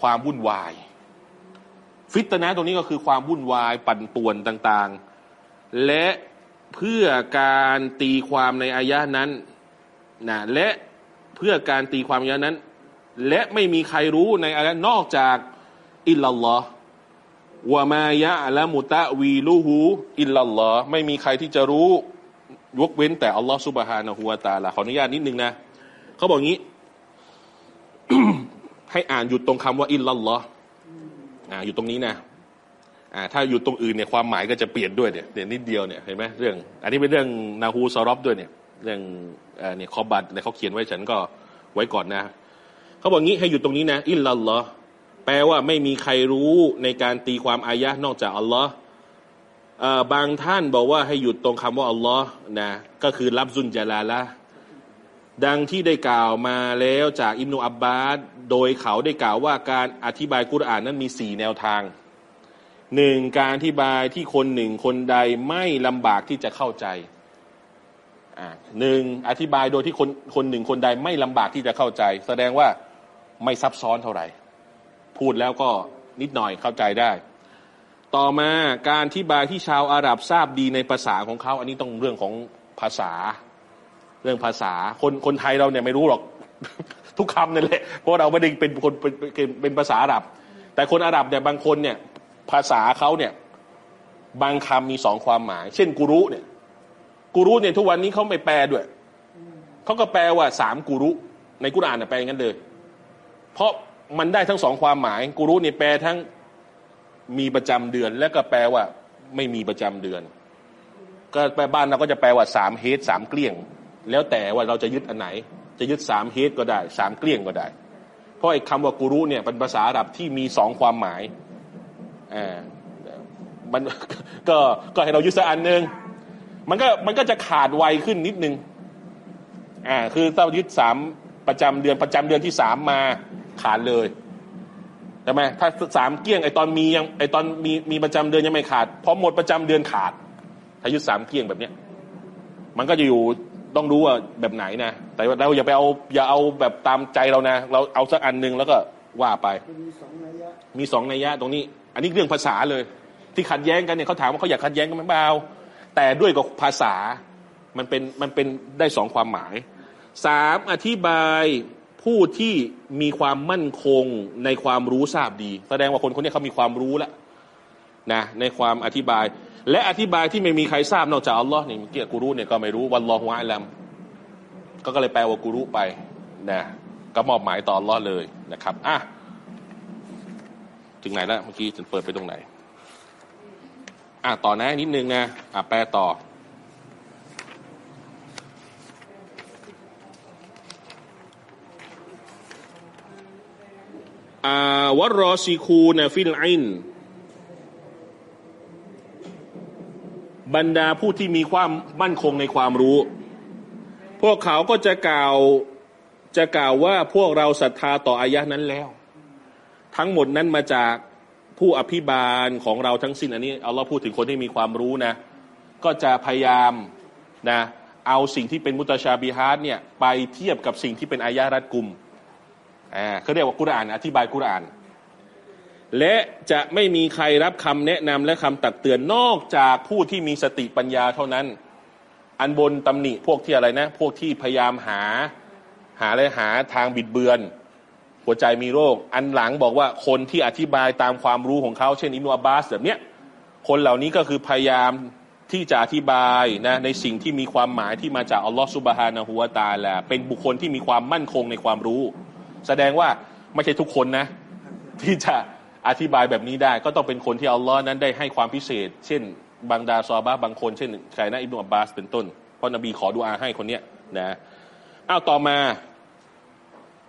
ความวุ่นวาย ฟิตนะตรงนี้ก็คือความวุ่นวายปั่นป่วนต่างๆ และเพื่อการตีความในอายะนั้นนะและเพื่อการตีความอายะนั้น และไม่มีใครรู้ในอายะนอกจากอิลลัลลอฮ์ วะมายะละมุตะวีลูฮูอิลลัลลอฮ์ไม่มีใครที่จะรู้ยกเว้นแต่อัลลอฮ์ซุบฮานะฮูวะตาลาขออนุญาตนิดนึงนะเขาบอกงี้ ให้อ่านหยุดตรงคำว่าอิลลัลลอฮ์อ่าอยู่ตรงนี้นะอ่าถ้าอยู่ตรงอื่นเนี่ยความหมายก็จะเปลี่ยนด้วยเนี่ยเดี๋ยวนิดเดียวเนี่ยเห็นไหมเรื่อง อันนี้เป็นเรื่องนาฮูซารอบด้วยเนี่ย เรื่องเอ่อเนี่ยคอบัตเนี่ยเขาเขียนไว้ฉันก็ไว้ก่อนนะเขาบอกงี้ให้อยู่ตรงนี้นะอิลลัลลอฮ์ แปลว่าไม่มีใครรู้ในการตีความอายะห์นอกจากอัลลอฮ์บางท่านบอกว่าให้หยุดตรงคำว่าอัลลอฮ์นะก็คือรับซุนจาลาละดังที่ได้กล่าวมาแล้วจากอิมนุอับบาสโดยเขาได้กล่าวว่าการอธิบายกุรอานนั้นมีสี่แนวทางหนึ่งการอธิบายที่คนหนึ่งคนใดไม่ลำบากที่จะเข้าใจหนึ่งอธิบายโดยที่คนคนหนึ่งคนใดไม่ลำบากที่จะเข้าใจ แสดงว่าไม่ซับซ้อนเท่าไหร่ พูดแล้วก็นิดหน่อยเข้าใจได้ ต่อมาการอธิบายที่ชาวอาหรับทราบดีในภาษาของเขา อันนี้ต้องเรื่องของภาษา เรื่องภาษาคนคนไทยเราเนี่ยไม่รู้หรอกทุกคำนั่นแหละเพราะเราไม่ได้เป็นคนเป็นเป็นภาษาอาหรับ แต่คนอาหรับเนี่ยบางคนเนี่ยภาษาเขาเนี่ยบางคำมีสองความหมาย เช่นกูรุเนี่ยกูรุเนี่ยทุกวันนี้เขาไม่แปลด้วยเขาก็แปลว่าสามกูรุในกุรอานน่ะแปลงั้นเลย เพราะ มันได้ทั้งสองความหมายกูรุเนี่ยแปลทั้งมีประจำเดือน และก็แปลว่า ไม่มีประจำเดือน ก็แปลบ้านเราก็จะแปลว่าสามเฮดสามเกลี้ยง แล้วแต่ว่าเราจะยึดอันไหน จะยึดสามเฮดก็ได้สามเกลี้ยงก็ได้ เพราะไอ้คำว่ากูรุเนี่ยเป็นภาษาอาหรับที่มีสองความหมายอ่ามันก็ก็ให้เรายึดสักอันหนึ่งมันก็มันก็จะขาดไวขึ้นนิดนึงอ่าคือถ้ายึดสามประจำเดือนประจำเดือนที่สามมา ขาดเลยใช่ไหมถ้าสามเกลี้ยงไอตอนมียังไอตอนมีมีประจำเดือนยังไม่ขาดพอหมดประจำเดือนขาดถ้ายึดสามเกลี้ยงแบบเนี้ย มันก็จะอยู่ต้องรู้ว่าแบบไหนนะแต่เราอย่าไปเอาอย่าเอาแบบตามใจเรานะ เราเอาสักอันหนึ่งแล้วก็ว่าไป มีสองนัยยะมีสองนัยยะตรงนี้ อันนี้เรื่องภาษาเลย ที่ขัดแย้งกันเนี่ยเขาถามว่าเขาอยากขัดแย้งกันไหมเปล่าแต่ด้วยกับภาษามันเป็นมันเป็นได้สองความหมายสามอธิบาย ผู้ที่มีความมั่นคงในความรู้ทราบดี แสดงว่าคนคนนี้เขามีความรู้แล้วนะในความอธิบาย และอธิบายที่ไม่มีใครทราบนอกจากอัลลอฮ์นี่เมื่อกี้กูรู้เนี่ยก็ไม่รู้วันรอฮวาลัมก็ก็เลยแปลว่ากูรู้ไปนะก็มอบหมายต่ออัลลอฮ์เลยนะครับอะถึงไหนแล้วเมื่อกี้ฉันเปิดไปตรงไหนอะต่อนะนิดนึงนะอะแปลต่อ والراسخون في العلمบรรดาผู้ที่มีความมั่นคงในความรู้ พวกเขาก็จะกล่าวจะกล่าวว่าพวกเราศรัทธาต่ออายะนั้นแล้ว ทั้งหมดนั้นมาจากผู้อภิบาลของเราทั้งสิ้นอันนี้เอาเราพูดถึงคนที่มีความรู้นะ ก็จะพยายามนะเอาสิ่งที่เป็นมุตชาบิฮาร์เนี่ยไปเทียบกับสิ่งที่เป็นอายะรัดกุม อ่าเขาเรียกว่ากุรอาน อธิบายกุรอาน และจะไม่มีใครรับคำแนะนำและคำตักเตือนนอกจากผู้ที่มีสติปัญญาเท่านั้น อันบนตำหนิพวกที่อะไรนะ พวกที่พยายามหาหาอะไรหาทางบิดเบือน หัวใจมีโรค อันหลังบอกว่าคนที่อธิบายตามความรู้ของเขาเช่นอินุอับบาสแบบเนี้ยคนเหล่านี้ก็คือพยายามที่จะอธิบายนะในสิ่งที่มีความหมายที่มาจากอัลลอฮฺสุบฮานะฮูวาตาแหลาเป็นบุคคลที่มีความมั่นคงในความรู้ แสดงว่าไม่ใช่ทุกคนนะ ที่จะอธิบายแบบนี้ได้ ก็ต้องเป็นคนที่อัลลอฮ์นั้นได้ให้ความพิเศษ เช่นบางดาซอบาบางคนเช่นใครนะอิบนุอับบาสเป็นต้น เพราะนบีขอดุอาให้คนเนี้ยนะอ้าวต่อมา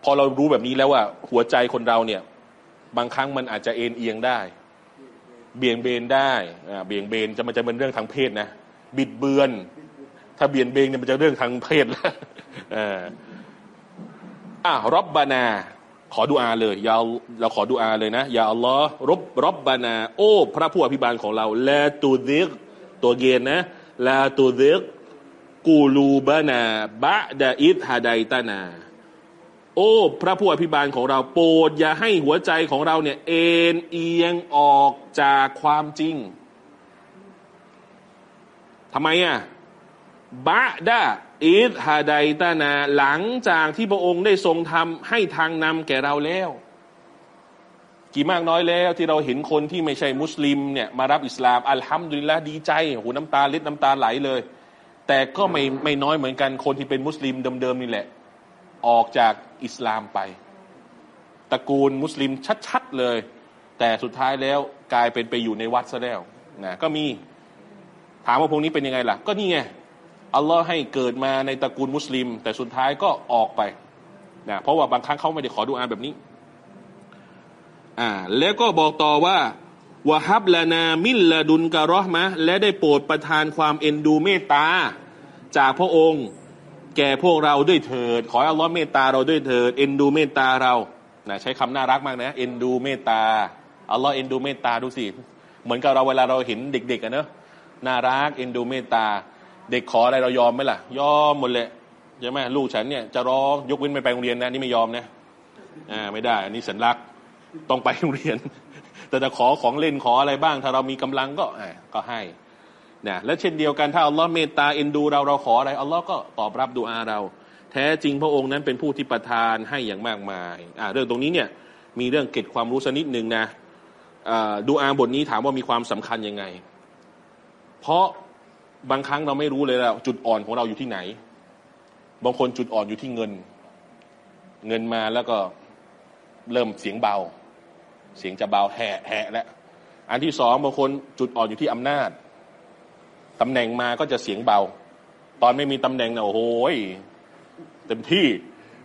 พอเรารู้แบบนี้แล้วว่า หัวใจคนเราเนี่ย บางครั้งมันอาจจะเอ็นเอียงได้ เบี่ยงเบนได้อ่าเบี่ยงเบนจะมันจะเป็นเรื่องทางเพศนะบิดเบือน ถ้าเบี่ยงเบนเนี่ยมันจะเรื่องทางเพศแล้ว อ่าอะรบบานา ขอดุอาเลยยาเราขอดุอาเลยนะยาอัลลอฮ์รบรบบานา โอ้ พระผู้อภิบาลของเราลาตูดิกตัวเกนนะลาตูดิกกูลูบานาบะดาอิดฮาไดตานา โอ้ พระผู้อภิบาลของเราโปรดอย่าให้หัวใจของเราเนี่ย เอ็นเอียงออกจากความจริงทำไมอะ บะดาอิดฮาไดตานา หลังจากที่พระองค์ได้ทรงทำให้ทางนำแก่เราแล้ว กี่มากน้อยแล้วที่เราเห็นคนที่ไม่ใช่มุสลิมเนี่ยมารับอิสลามอัลฮัมดุลิลละดีใจโอ้โหน้ำตาเล็ดน้ำตาไหลเลย แต่ก็ไม่ไม่น้อยเหมือนกันคนที่เป็นมุสลิมเดิมๆนี่แหละ ออกจากอิสลามไปตระกูลมุสลิมชัดๆเลย แต่สุดท้ายแล้วกลายเป็นไปอยู่ในวัดซะแล้วนะก็มีถามว่าพวกนี้เป็นยังไงล่ะ ก็นี่ไง อัลลอฮ์ให้เกิดมาในตระกูลมุสลิม แต่สุดท้ายก็ออกไปนะเพราะว่าบางครั้งเขาไม่ได้ขอดูอาแบบนี้อ่าแล้วก็บอกต่อว่าวะฮับลานามิลลาดุนการอห์มะและได้โปรดประทานความเอ็นดูเมตตา จากพระองค์ แก่พวกเราด้วยเถิด ขออัลลอฮ์เมตตาเราด้วยเถิด เอ็นดูเมตตาเรานะใช้คำน่ารักมากนะ เอ็นดูเมตตาอัลลอฮ์เอ็นดูเมตตาดูสิ เหมือนกับเราเวลาเราเห็นเด็กๆอะเนอะน่ารักเอ็นดูเมตตา เด็กขออะไรเรายอมไหมล่ะ ยอมหมดเลยใช่ไหมลูกฉันเนี่ยจะร้องยกเว้นไม่ไปโรงเรียนนะนี่ไม่ยอมนะอ่าไม่ได้ อันนี้สัญลักษณ์ต้องไปโรงเรียน แต่จะขอของเล่นขออะไรบ้าง ถ้าเรามีกำลังก็อ่าก็ให้นะและเช่นเดียวกันถ้าอัลลอฮ์เมตตาเอ็นดูเราเราขออะไรอัลลอฮ์ก็ตอบรับดูอาเรา แท้จริงพระองค์นั้นเป็นผู้ที่ประทานให้อย่างมากมายอ่าเรื่องตรงนี้เนี่ยมีเรื่องเก็บความรู้สักนิดหนึ่งนะอ่าดูอาบทนี้ถามว่ามีความสำคัญยังไง เพราะ บางครั้งเราไม่รู้เลยแล้วจุดอ่อนของเราอยู่ที่ไหน บางคนจุดอ่อนอยู่ที่เงิน เงินมาแล้วก็เริ่มเสียงเบา เสียงจะเบาแหะแหะแล้วอันที่สองบางคนจุดอ่อนอยู่ที่อำนาจตำแหน่งมาก็จะเสียงเบา ตอนไม่มีตำแหน่งเนี่ยโอ้โหเต็มที่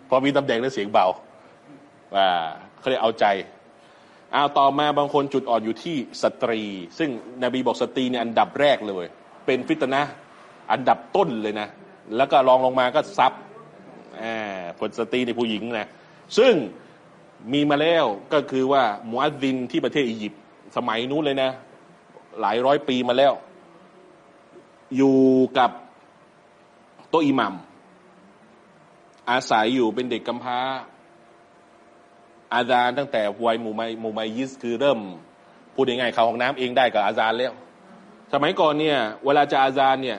พอมีตำแหน่งแล้วเสียงเบาว่าเขาเรียกเอาใจเอาต่อมาบางคนจุดอ่อนอยู่ที่สตรี ซึ่งนบีบอกสตรีเนี่ยอันดับแรกเลย เป็นفتنةอันดับต้นเลยนะ แล้วก็รองลงมาก็ซับผลสตรีในผู้หญิงนะ ซึ่งมีมาแล้วก็คือว่ามูอัซซินที่ประเทศอียิปต์สมัยนู้นเลยนะ หลายร้อยปีมาแล้ว อยู่กับโตะอิหมัมอาศัยอยู่เป็นเด็กกำพร้า อาซานตั้งแต่วัยมูไมมูไมยิสคือเริ่ม พูดยังไงเขาห้องน้ำเองได้กับอาซานแล้ว สมัยก่อนเนี่ย เวลาจะอาซานเนี่ย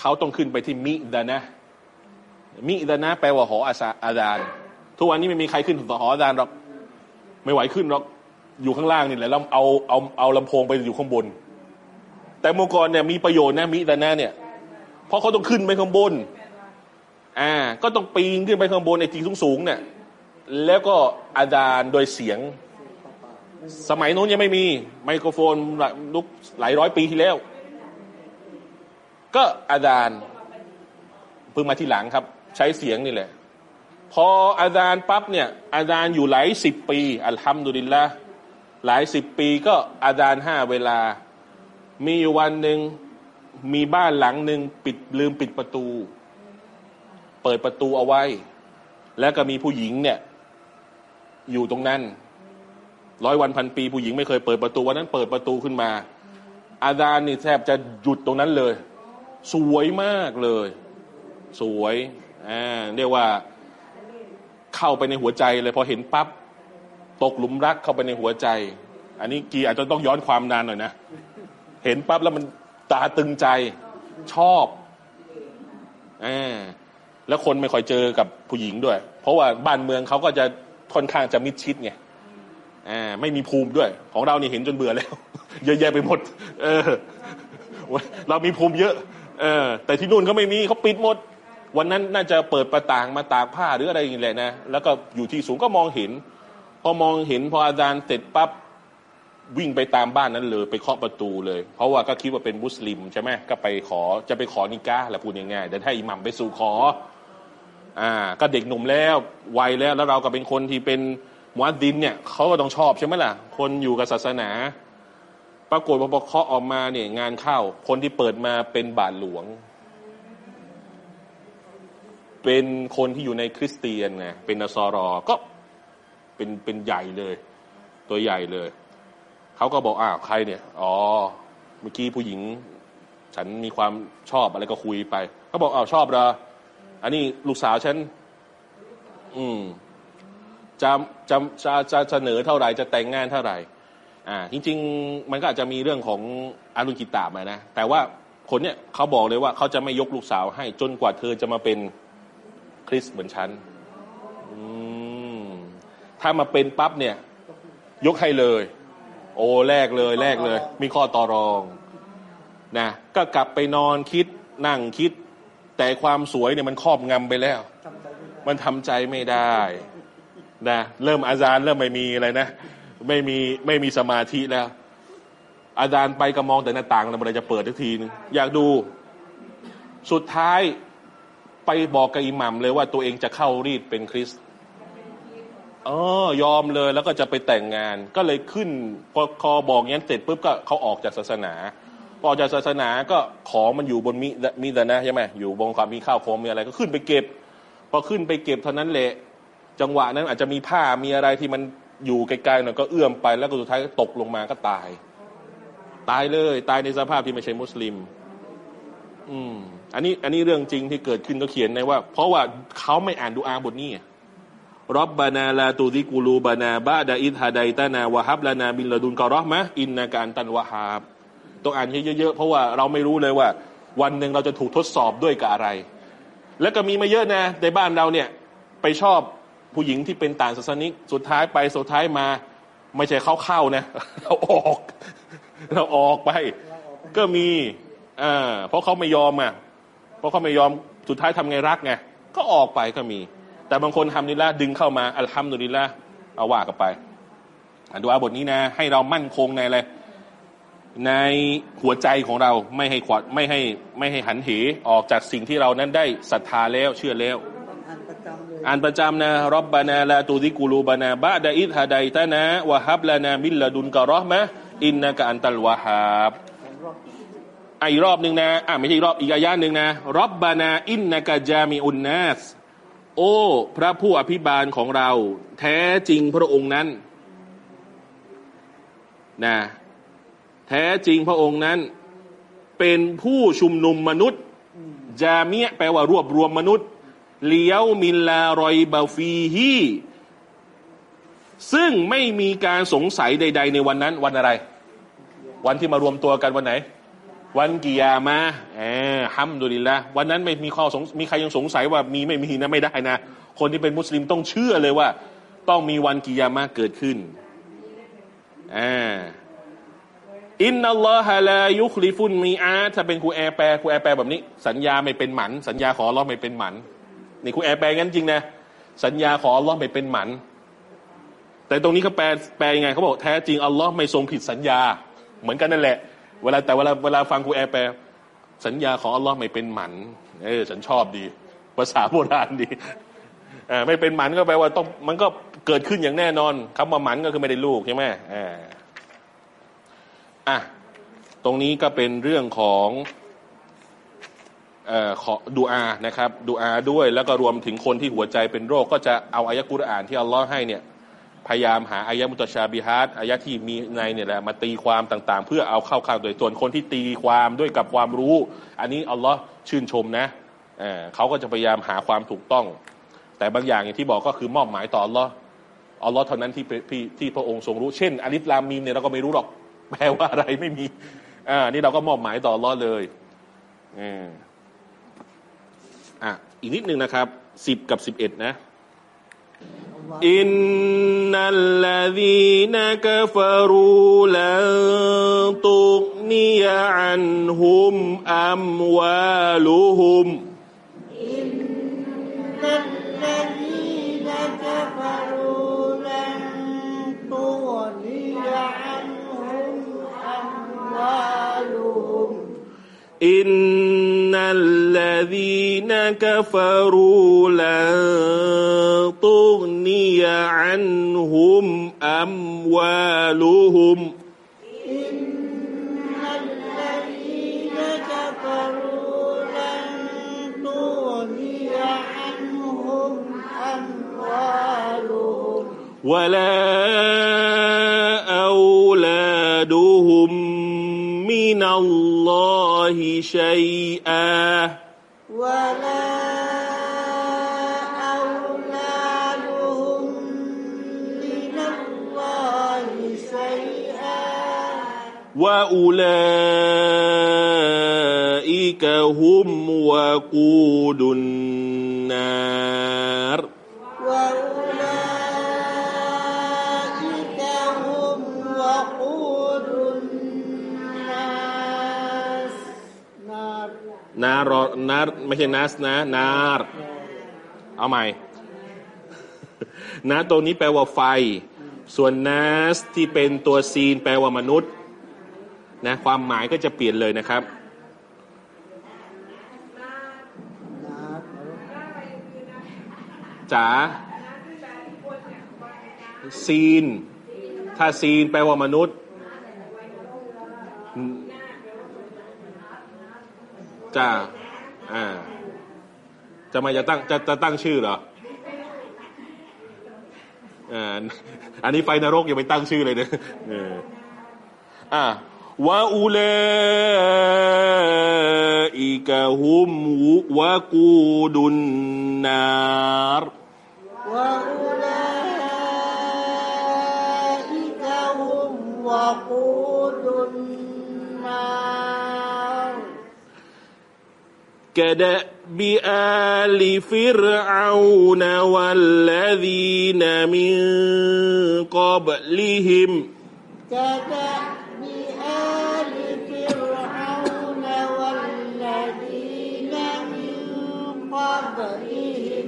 เขาต้องขึ้นไปที่มิดานะมิดานะแปลว่าหออาซาอาซานทุกวันนี้ไม่มีใครขึ้นหออาซานหรอกไม่ไหวขึ้นหรอกอยู่ข้างล่างนี่แหละแล้วเอาเอาเอาลำโพงไปอยู่ข้างบน แต่เมื่ก่อนเนี่ยมีประโยชน์นะมิดานะเนี่ยเพราะเขาต้องขึ้นไปข้างบนอ่าก็ต้องปีนขึ้นไปข้างบนในที่สูงๆเนี่ยแล้วก็อาจารย์โดยเสียง สมัยนู้นยังไม่มีไมโครโฟนลุกหลายร้อยปีที่แล้ว ก็อาจารย์เพิ่งมาที่หลังครับ ใช้เสียงนี่แหละ พออาจารย์ปั๊บเนี่ย อาจารย์อยู่หลายสิบปี อัลฮัมดุลิลละหลายสิบปีก็อาจารย์ห้าเวลา มีอยู่วันหนึ่งมีบ้านหลังหนึ่งปิดลืมปิดประตู เปิดประตูเอาไว้ แล้วก็มีผู้หญิงเนี่ย อยู่ตรงนั้น ร้อยวันพันปีผู้หญิงไม่เคยเปิดประตูวันนั้นเปิดประตูขึ้นมา อาจารย์นี่แทบจะหยุดตรงนั้นเลย สวยมากเลย สวยอ่าเรียกว่าเข้าไปในหัวใจเลยพอเห็นปั๊บตกหลุมรักเข้าไปในหัวใจ อันนี้กีอาจจะต้องย้อนความนานหน่อยนะ เห็นปั๊บแล้วมันตาตึงใจชอบอแล้วคนไม่ค่อยเจอกับผู้หญิงด้วย เพราะว่าบ้านเมืองเขาก็จะค่อนข้างจะมิดชิดไง อ่าไม่มีภูมิด้วย ของเรานี่เห็นจนเบื่อแล้ว เยอะแยะไปหมด เออ เรามีภูมิเยอะ เออ แต่ที่นู่นเขาไม่มีเขาปิดหมด วันนั้นน่าจะเปิดประต่างมาตากผ้าหรืออะไรอย่างเงี้ยแหละนะแล้วก็อยู่ที่สูงก็มองเห็น พอมองเห็นพออาจารย์เสร็จปั๊บวิ่งไปตามบ้านนั้นเลยไปเคาะประตูเลย เพราะว่าก็คิดว่าเป็นมุสลิมใช่ไหมก็ไปขอจะไปขอนิก้าแหละพูดง่ายๆเดี๋ยวให้อิหมัมไปสู่ขอ อ่า ก็เด็กหนุ่มแล้ววัยแล้วแล้วเราก็เป็นคนที่เป็น มุอัดดินเนี่ยเขาก็ต้องชอบใช่ไหมล่ะ คนอยู่กับศาสนา ปรากฏว่าพอเคาะออกมาเนี่ยงานเข้า คนที่เปิดมาเป็นบาทหลวง เป็นคนที่อยู่ในคริสเตียนไงเป็นนสรอก็เป็นเป็นใหญ่เลย ตัวใหญ่เลยเขาก็บอกอ้าวใครเนี่ย อ๋อเมื่อกี้ผู้หญิง ฉันมีความชอบอะไรก็คุยไปเขาบอกอ้าวชอบเหรออันนี้ลูกสาวฉัน อืม จะจะจะจะเสนอเท่าไหร่จะแต่งงานเท่าไหร่อ่าจริง ๆ มันก็อาจจะมีเรื่องของอารุณกิตามานะ แต่ว่าคนเนี่ยเขาบอกเลยว่าเขาจะไม่ยกลูกสาวให้จนกว่าเธอจะมาเป็นคริสเหมือนฉันอืมถ้ามาเป็นปั๊บเนี่ย ยกให้เลย โอ้แลกเลยแลกเลย มีข้อต่อรองนะก็กลับไปนอนคิดนั่งคิด แต่ความสวยเนี่ยมันครอบงำไปแล้ว มันทำใจไม่ได้ นะเริ่มอาจารย์เริ่มไม่มีอะไรนะไม่มีไม่มีสมาธิแล้ว อาจารย์ไปก็มองแต่หน้าต่างแล้วมันจะเปิดทักทีนึงอยากดูสุดท้ายไปบอกกับอิหมัมเลยว่าตัวเองจะเข้ารีดเป็นคริสต์เออยอมเลยแล้วก็จะไปแต่งงาน ก็เลยขึ้นพอคอบอกงั้นเสร็จปุ๊บก็เขาออกจากศาสนาพอออกจากศาสนาก็ของมันอยู่บนมิมิดนะใช่ไหมอยู่บนความมีข้าวของมีอะไรก็ขึ้นไปเก็บ พอขึ้นไปเก็บเท่านั้นแหละ จังหวะนั้นอาจจะมีผ้ามีอะไรที่มันอยู่ไกลๆหน่อยก็เอื้อมไป แล้วก็สุดท้ายก็ตกลงมาก็ตาย ตายเลย ตายในสภาพที่ไม่ใช่มุสลิม อืม อันนี้ อันนี้เรื่องจริงที่เกิดขึ้นก็เขียนในว่า เพราะว่าเขาไม่อ่านดูอาบทนี้รับบานาลาตูดิกูลูบานาบาดาอิทฮาไดตานาวะฮับลานาบินลาดุนกอรอมะอินนาการตันวะฮาบต้องอ่านเยอะๆเพราะว่าเราไม่รู้เลยว่า วันหนึ่งเราจะถูกทดสอบด้วยกับอะไร แล้วก็มีมาเยอะนะในบ้านเราเนี่ย ไปชอบ ผู้หญิงที่เป็นต่างศาสนิกสุดท้ายไปสุดท้ายมา ไม่ใช่เขาเข้านะ เราออก เราออกไป ก็มีอ่าเพราะเขาไม่ยอมอะเพราะเขาไม่ยอมสุดท้ายทำไงรักไงก็ออกไปก็มี แต่บางคนทำนิละดึงเข้ามาอัลฮัมดุลิลละเอาว่ากันไปอ่านดูอาบทนี้นะ ให้เรามั่นคงในอะไรในหัวใจของเราไม่ให้ขวัดไม่ให้ไม่ให้หันเหออกจากสิ่งที่เรานั้นได้ศรัทธาแล้วเชื่อแล้ว อ่านประจำเลยอ่านประจำนะรับบานาลาตูดิกูลูบานาบะดาอิทฮาไดตานะวะฮับลานามิลลาดุนกะรอห์มะอินนะกะอันตัลวะฮับรอบอะอีกรอบหนึ่งนะอะไม่ใช่อีกรอบอีกอายะหนึ่งนะรับบานาอินนะกะจามิอุนนัสโอ้ พระผู้อภิบาลของเรา แท้จริงพระองค์นั้นนะแท้จริงพระองค์นั้น เป็นผู้ชุมนุมมนุษย์ จามียแปลว่ารวบรวมมนุษย์ เลี้ยวมินลารอยบาฟีฮีซึ่งไม่มีการสงสัยใด ๆ ในวันนั้น วันอะไร วันที่มารวมตัวกันวันไหน วันกิยามาเอฮัมดุลิลละวันนั้นไม่มีข้อสงมีใครยังสงสัยว่ามีไม่มีนะไม่ได้นะ คนที่เป็นมุสลิมต้องเชื่อเลยว่า ต้องมีวันกิยามาเกิดขึ้นอ่าإن الله لا يخلف الميعادถ้าเป็นครูแอร์แปลครูแอร์แปลแบบนี้ สัญญาไม่เป็นหมัน สัญญาขอร้องไม่เป็นหมัน นี่ครูแอร์แปลงั้นจริงนะ สัญญาขอร้องไม่เป็นหมัน แต่ตรงนี้เขาแปลแปลยังไงเขาบอกแท้จริงอัลลอฮ์ไม่ทรงผิดสัญญา เหมือนกันนั่นแหละ เวลาแต่เวลาเวลาฟังครูแอร์แปลสัญญาของอัลลอฮ์ไม่เป็นหมัน เออฉันชอบดี ภาษาโบราณดีอ่าไม่เป็นหมันก็แปลว่าต้องมันก็เกิดขึ้นอย่างแน่นอนคำว่าหมันก็คือไม่ได้ลูกใช่ไหมอ่าอะตรงนี้ก็เป็นเรื่องของ ขอดูอานะครับดูอาด้วยแล้วก็รวมถึงคนที่หัวใจเป็นโรค ก็จะเอาอายะกุรอานที่อัลลอฮ์ให้เนี่ยพยายามหาอายะมุตชาบิฮัดอายะที่มีในเนี่ยแหละมาตีความต่างๆ เพื่อเอาเข้าข้างโดยส่วนคนที่ตีความด้วยกับความรู้ อันนี้อัลลอฮ์ชื่นชมนะเเขาก็จะพยายามหาความถูกต้อง แต่บางอย่างอย่างที่บอกก็คือมอบหมายต่ออัลลอฮ์อัลลอฮ์เท่านั้นที่ที่ที่พระองค์ทรงรู้เช่นอลิฟลามมีมเนี่ยเราก็ไม่รู้หรอกแปลว่าอะไรไม่มีอ่านี่เราก็มอบหมายต่ออัลลอฮ์เลยอืม อะอีกนิดนึงนะครับสิบกับสิบเอ็ดนะอินนัลลดีนักฟารูลตุกนียอันฮุมอัมวาลุฮุมอินนัลลดีนักฟารูลตุกนียอันฮุมอัมวา ان الذين كفروا لن تغني عنهم اموالهم إن الذين كفروا لن تغني عنهم أموالهم ولا أولادهم من الله شيئا. ولا أولادهم من الله شيئا. وأولئك هم وقود นารไม่ใช่นัสนะ นารเอาใหม่นะตัวนี้แปลว่าไฟ ส่วนนัสที่เป็นตัวซีน แปลว่ามนุษย์นะความหมายก็จะเปลี่ยนเลยนะครับจ๋าซีน ถ้าซีนแปลว่ามนุษย์จ้า อ่า จะมาจะตั้งจะจะตั้งชื่อเหรออ่าอันนี้ไฟนรกยังไม่ตั้งชื่อเลยเนี่ยอ่าวะอุลอิกะฮุมวะกูดุนนารวะอุลอิกะฮุมวะกูดุนนาร كدأب آل فرعون والذين من قبلهم. كدأب آل فرعون والذين من قبلهم.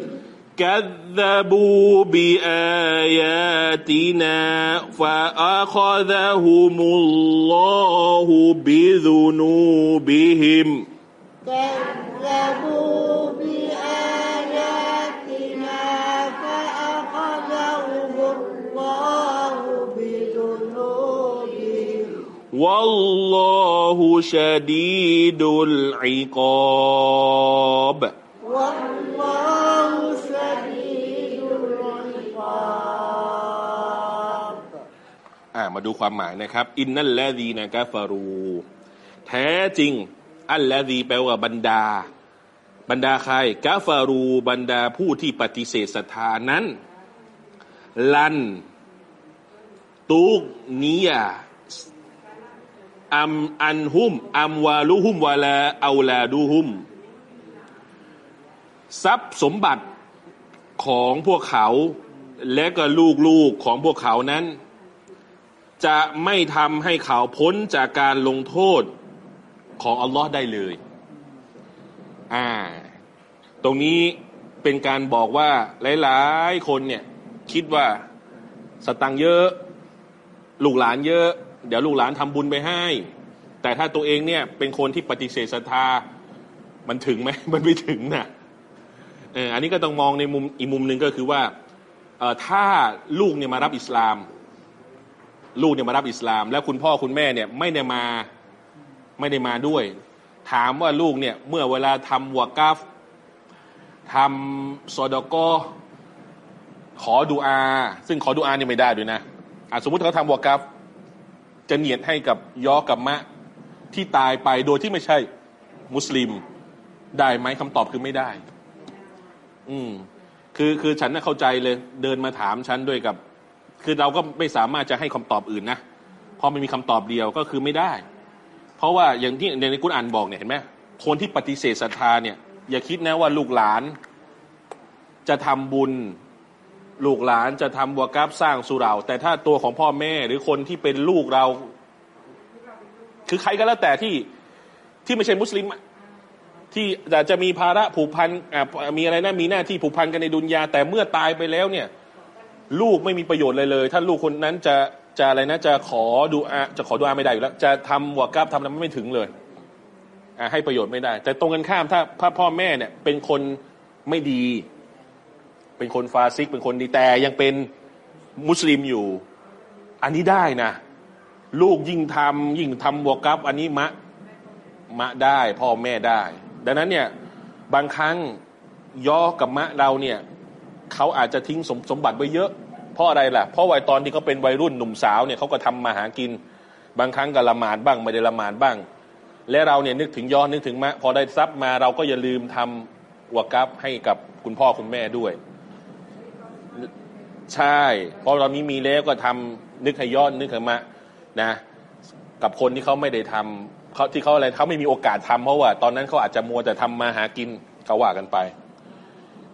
كذبوا بآياتنا فأخذهم الله بذنوبهم. كذبوا بآياتنا فأخذهم الله بذنوبهم والله شديد العقاب والله شديد العقاب อ่ามาดูความหมายนะครับ อินนัลลดีนะกาฟารู แท้จริง อัลลดีแปลว่าบรรดา บรรดาใครกาฟารูบรรดาผู้ที่ปฏิเสธศรัทธานั้น ลันตุกนียาอัมอันฮุมอัมวาลุฮุมวาลาเอาลาดูฮุม ทรัพย์สมบัติของพวกเขาและก็ลูกๆของพวกเขานั้น จะไม่ทำให้เขาพ้นจากการลงโทษของอัลลอฮ์ได้เลย อ่า ตรงนี้เป็นการบอกว่าหลายๆ คนเนี่ยคิดว่าสตังเยอะ ลูกหลานเยอะ เดี๋ยวลูกหลานทำบุญไปให้ แต่ถ้าตัวเองเนี่ยเป็นคนที่ปฏิเสธศรัทธา มันถึงไหมมันไม่ถึงนะเอออันนี้ก็ต้องมองในมุมอีกมุมหนึ่งก็คือว่าเออถ้าลูกเนี่ยมารับอิสลาม ลูกเนี่ยมารับอิสลาม แล้วคุณพ่อคุณแม่เนี่ยไม่ได้มาไม่ได้มาด้วย ถามว่าลูกเนี่ย เมื่อเวลาทำวากาฟทำซอดอกอขอดูอา ซึ่งขอดูอาเนี่ยไม่ได้ด้วยนะอะสมมติเขาทำวากาฟจะเนียดให้กับยอกับมะที่ตายไปโดยที่ไม่ใช่มุสลิมได้ไหมคำตอบคือไม่ได้ อืม คือคือฉันน่ะเข้าใจเลย เดินมาถามฉันด้วยกับ คือเราก็ไม่สามารถจะให้คำตอบอื่นนะเพราะมันมีคำตอบเดียวก็คือไม่ได้ เพราะว่าอย่างที่ในกุณอ่านบอกเนี่ยเห็นไหมคนที่ปฏิเสธศรัทธาเนี่ย อย่าคิดนะว่าลูกหลานจะทำบุญลูกหลานจะทำวากาบสร้างสุเรา แต่ถ้าตัวของพ่อแม่หรือคนที่เป็นลูกเรา คือใครก็แล้วแต่ที่ที่ไม่ใช่มุสลิมที่อาจจะมีภาระผูกพันมีอะไรนะมีหน้าที่ผูกพันกันในดุนยา แต่เมื่อตายไปแล้วเนี่ย ลูกไม่มีประโยชน์เลยเลย ถ้าลูกคนนั้นจะ จะอะไรนะ จะขอดูอาจะขอดูอาไม่ได้อยู่แล้ว จะทำวากาบทำอะไรไม่ถึงเลยให้ประโยชน์ไม่ได้ แต่ตรงกันข้ามถ้าพ่อพ่อแม่เนี่ย เป็นคนไม่ดี เป็นคนฟาซิก เป็นคนดีแต่ยังเป็นมุสลิมอยู่ อันนี้ได้นะลูกยิ่งทำยิ่งทำวากาบอันนี้มะมะได้ พ่อแม่ได้ ดังนั้นเนี่ยบางครั้งย่อกับมะเราเนี่ยเขาอาจจะทิ้งสมสมบัติไว้เยอะ ราะอะไรล่ะ เพราะวัยตอนที่เขาเป็นวัยรุ่นหนุ่มสาวเนี่ยเขาก็ทำมาหากิน บางครั้งก็ละหมาดบ้างไม่ได้ละหมาดบ้าง และเราเนี่ยนึกถึงย้อนนึกถึงมะพอได้ทรัพย์มาเราก็อย่าลืมทำวกับให้กับคุณพ่อคุณแม่ด้วย ใช่เพราะตอนนี้มีแล้วก็ทำนึกให้ย้อนนึกถึงมะนะ กับคนที่เขาไม่ได้ทำเขาที่เขาอะไรเขาไม่มีโอกาสทำเพราะว่า ตอนนั้นเขาอาจจะมัวแต่ทำมาหากินเขาว่ากันไป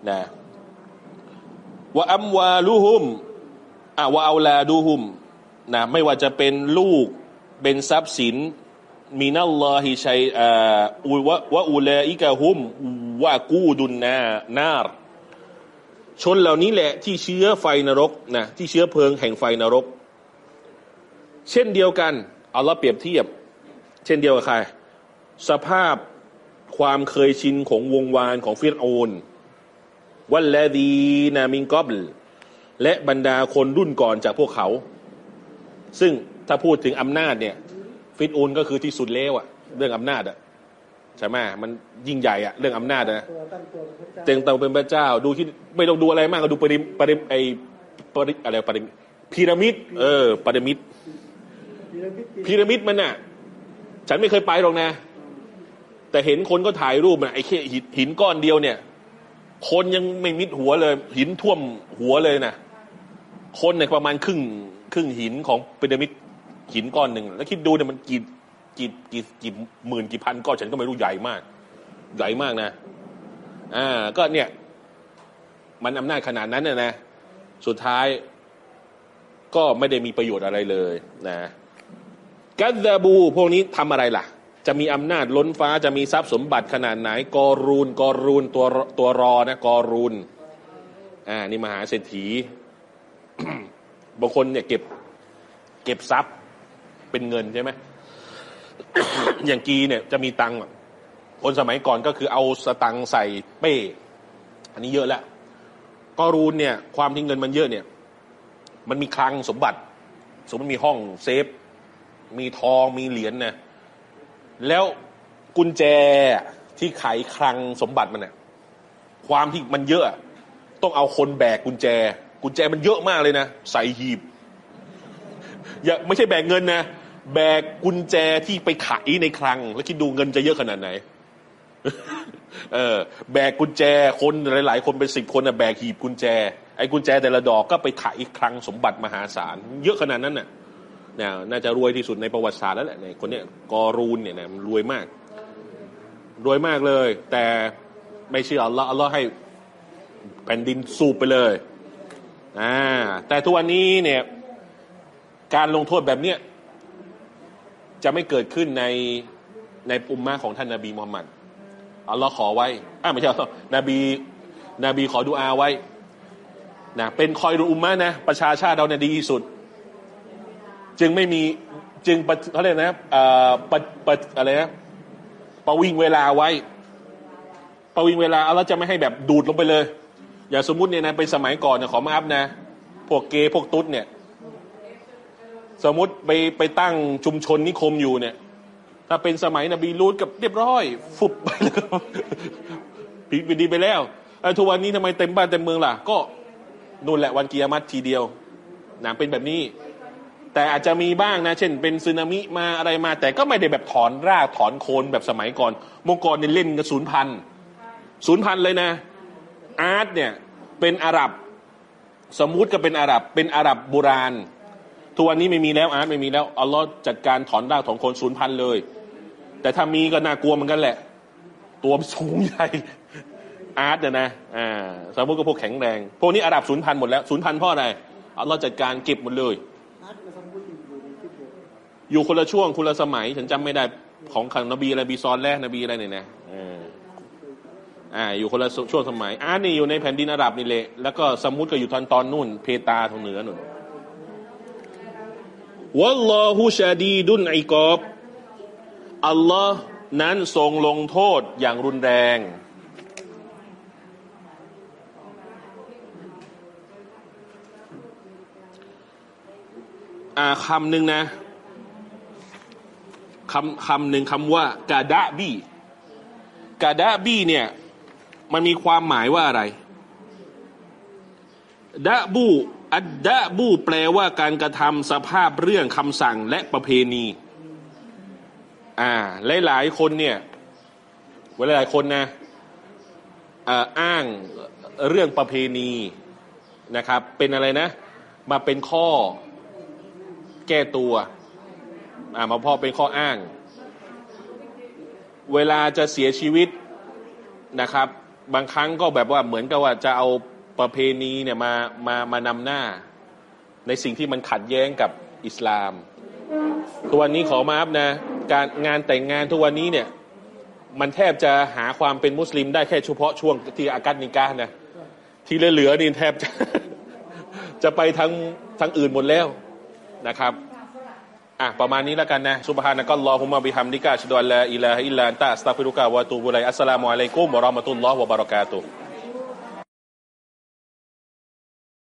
นะว่าอัมวาลูฮุม อะว่าเอาลาดูฮุมนะไม่ว่าจะเป็นลูกเป็นทรัพย์สิน มีนัลลอฮิชัยอ่าวะวะอูลาอิกะฮุมวะกูดุนนานาร์ชนเหล่านี้แหละที่เชื้อไฟนรกนะที่เชื้อเพลิงแห่งไฟนรก เช่นเดียวกันเอาละเปรียบเทียบ เช่นเดียวกับใคร สภาพความเคยชินของวงวานของฟิรโอนวัลลดีนามิงกอบล และบรรดาคนรุ่นก่อนจากพวกเขา ซึ่งถ้าพูดถึงอำนาจเนี่ย ฟิรโอนก็คือที่สุดเลวอะเรื่องอำนาจอะใช่ไหมมันยิ่งใหญ่อะเรื่องอำนาจนะตัวตั้งตัวเป็นพระเจ้าเต็งเตาเป็นพระเจ้า ดูที่ไม่ต้องดูอะไรมากก็ดูปริมปริมไอปริอะไรปริมพีระมิด เออพีระมิดพีระมิดพีระมิดมันน่ะ ฉันไม่เคยไปหรอกนะ แต่เห็นคนก็ถ่ายรูปนะไอ้แค่หินหินก้อนเดียวเนี่ย คนยังไม่มิดหัวเลย หินท่วมหัวเลยนะ คนเนี่ยประมาณครึ่งครึ่งหินของพีระมิดหินก้อนหนึ่งแล้วคิดดูเนี่ยมันกี่กี่กี่กี่หมื่นกี่พันก้อนฉันก็ไม่รู้ใหญ่มาก ใหญ่มากนะอ่าก็เนี่ย มันอำนาจขนาดนั้นนะนะ สุดท้ายก็ไม่ได้มีประโยชน์อะไรเลยนะกัซาบู พวกนี้ทำอะไรล่ะ จะมีอำนาจล้นฟ้าจะมีทรัพย์สมบัติขนาดไหน กอรูน กอรูนตัวตัวรอนะ กอรูนอ่านี่มหาเศรษฐี บางคนเนี่ยเก็บ เก็บทรัพย์เป็นเงินใช่ไหมอย่างกีเนี่ยจะมีตังค์คนสมัยก่อนก็คือเอาสตังค์ใส่เป้ อันนี้เยอะแล้วกอรูนเนี่ย ความที่เงินมันเยอะเนี่ย มันมีคลังสมบัติ สมมติมีห้องเซฟ มีทองมีเหรียญนะแล้วกุญแจที่ไขคลังสมบัติมันเนี่ยความที่มันเยอะ ต้องเอาคนแบกกุญแจ กุญแจมันเยอะมากเลยนะ ใส่หีบอย่าไม่ใช่แบกเงินนะ แบกกุญแจที่ไปไขในคลัง แล้วคิดดูเงินจะเยอะขนาดไหน เออ แบกกุญแจคนหลาย ๆ คนเป็นสิบคนน่ะแบกหีบกุญแจ ไอ้กุญแจแต่ละดอกก็ไปไถ่คลังสมบัติมหาศาล เยอะขนาดนั้นน่ะเนี่ยน่าจะรวยที่สุดในประวัติศาสตร์แล้วแหละเนี่ยคนเนี้ยกอรูนเนี่ยนะมันรวยมาก รวยมากเลย แต่ไม่เชื่ออัลลอฮ์อัลลอฮ์ให้แผ่นดินสูบไปเลย อ่าแต่ทุกวันนี้เนี่ยการลงโทษแบบเนี้ยจะไม่เกิดขึ้นในในอุมมะของท่านนาบีมุฮัมมัดอัลลอฮ์ขอไว้อ่าไม่ใช่อัลลอนบีนบีขอดุอาไว้นะเป็นคอยรุอุมมะนะประชาชาติเราเนี่ยดีที่สุด จึงไม่มีจึงเขาเรียกนะเอ่อประปะอะไรนะประวิงเวลาไว้ ประวิงเวลาอัลลอฮ์จะไม่ให้แบบดูดลงไปเลย อย่าสมมุติเนี่ยนะเป็นสมัยก่อนเนี่ยขอมาอัพนะ พวกเกย์พวกตุ๊ดเนี่ย สมมติไปไปตั้งชุมชนนิคมอยู่เนี่ย ถ้าเป็นสมัยนบีรูดกับเรียบร้อย ฟุบไปแล้วผิดไปดีไปแล้วแล้ทุกวันนี้ทำไมเต็มบ้านเต็มเมืองล่ะ ก็นู่นแหละวันกิยามัตทีเดียวนะเป็นแบบนี้ แต่อาจจะมีบ้างนะ เช่น เป็นสึนามิมาอะไรมา แต่ก็ไม่ได้แบบถอนรากถอนโคนแบบสมัยก่อนมื่อก่อนเนี่ยเล่นกันศูนย์พันศูนย์พันเลยนะ อาร์ตเนี่ยเป็นอาหรับ สมมุติก็เป็นอาหรับ เป็นอาหรับโบราณทุกวันนี้ไม่มีแล้วอาร์ตไม่มีแล้วอัลลอฮ์จัดการถอนรากถอนคนศูนย์พันเลย แต่ถ้ามีก็น่ากลัวเหมือนกันแหละ ตัวสูงใหญ่อาร์ตเนี่ยนะอ่าสมมติก็พวกแข็งแรง พวกนี้อาหรับศูนย์พันหมดแล้วศูนย์พันเพราะอะไรอัลลอฮ์จัดการเก็บหมดเลยอาร์ตกับสมมุติอยู่ในที่เดียวอยู่คนละช่วงคนละสมัย ฉันจำไม่ได้ของขังนบีอะไรบีซอนแรกนบีอะไรเนี่ยนะ อ่าอยู่คนละช่วงสมัยอาร์นี่อยู่ในแผ่นดินอาหรับนี่แหละแล้วก็สมมุติก็อยู่ทางตอนนู่น เพตาทางเหนือนู่นวัลลอฮุชาดีดุนไอกอบอัลลอฮ์นั้นทรงลงโทษอย่างรุนแรง อ่าคำหนึ่งนะคำคำหนึ่งคำว่ากาดะบีกาดะบีเนี่ย มันมีความหมายว่าอะไรดะบูอัดดะบูแปลว่าการกระทำสภาพเรื่องคำสั่งและประเพณี อ่า หลายๆคนเนี่ยเวลาหลายคนนะอ่าอ้างเรื่องประเพณีนะครับ เป็นอะไรนะ มาเป็นข้อแก้ตัว อ่ามาพ่อเป็นข้ออ้าง เวลาจะเสียชีวิตนะครับ บางครั้งก็แบบว่าเหมือนกับว่าจะเอาประเพณีเนี่ยมามามานำหน้า ในสิ่งที่มันขัดแย้งกับอิสลามทุกวันนี้ขอมาอัฟนะ การงานแต่งงานทุกวันนี้เนี่ย มันแทบจะหาความเป็นมุสลิมได้แค่เฉพาะช่วงที่عقد نكاحนะที่เหลือๆนี่แทบจะจะไปทางทางอื่นหมดแล้วนะครับ อะประมาณนี้แล้วกันนะسبحانك اللهم بحمدك أشهد أن لا إله إلا الله أستغفرك وأتوب إليك السلام عليكم ورحمة الله وبركاته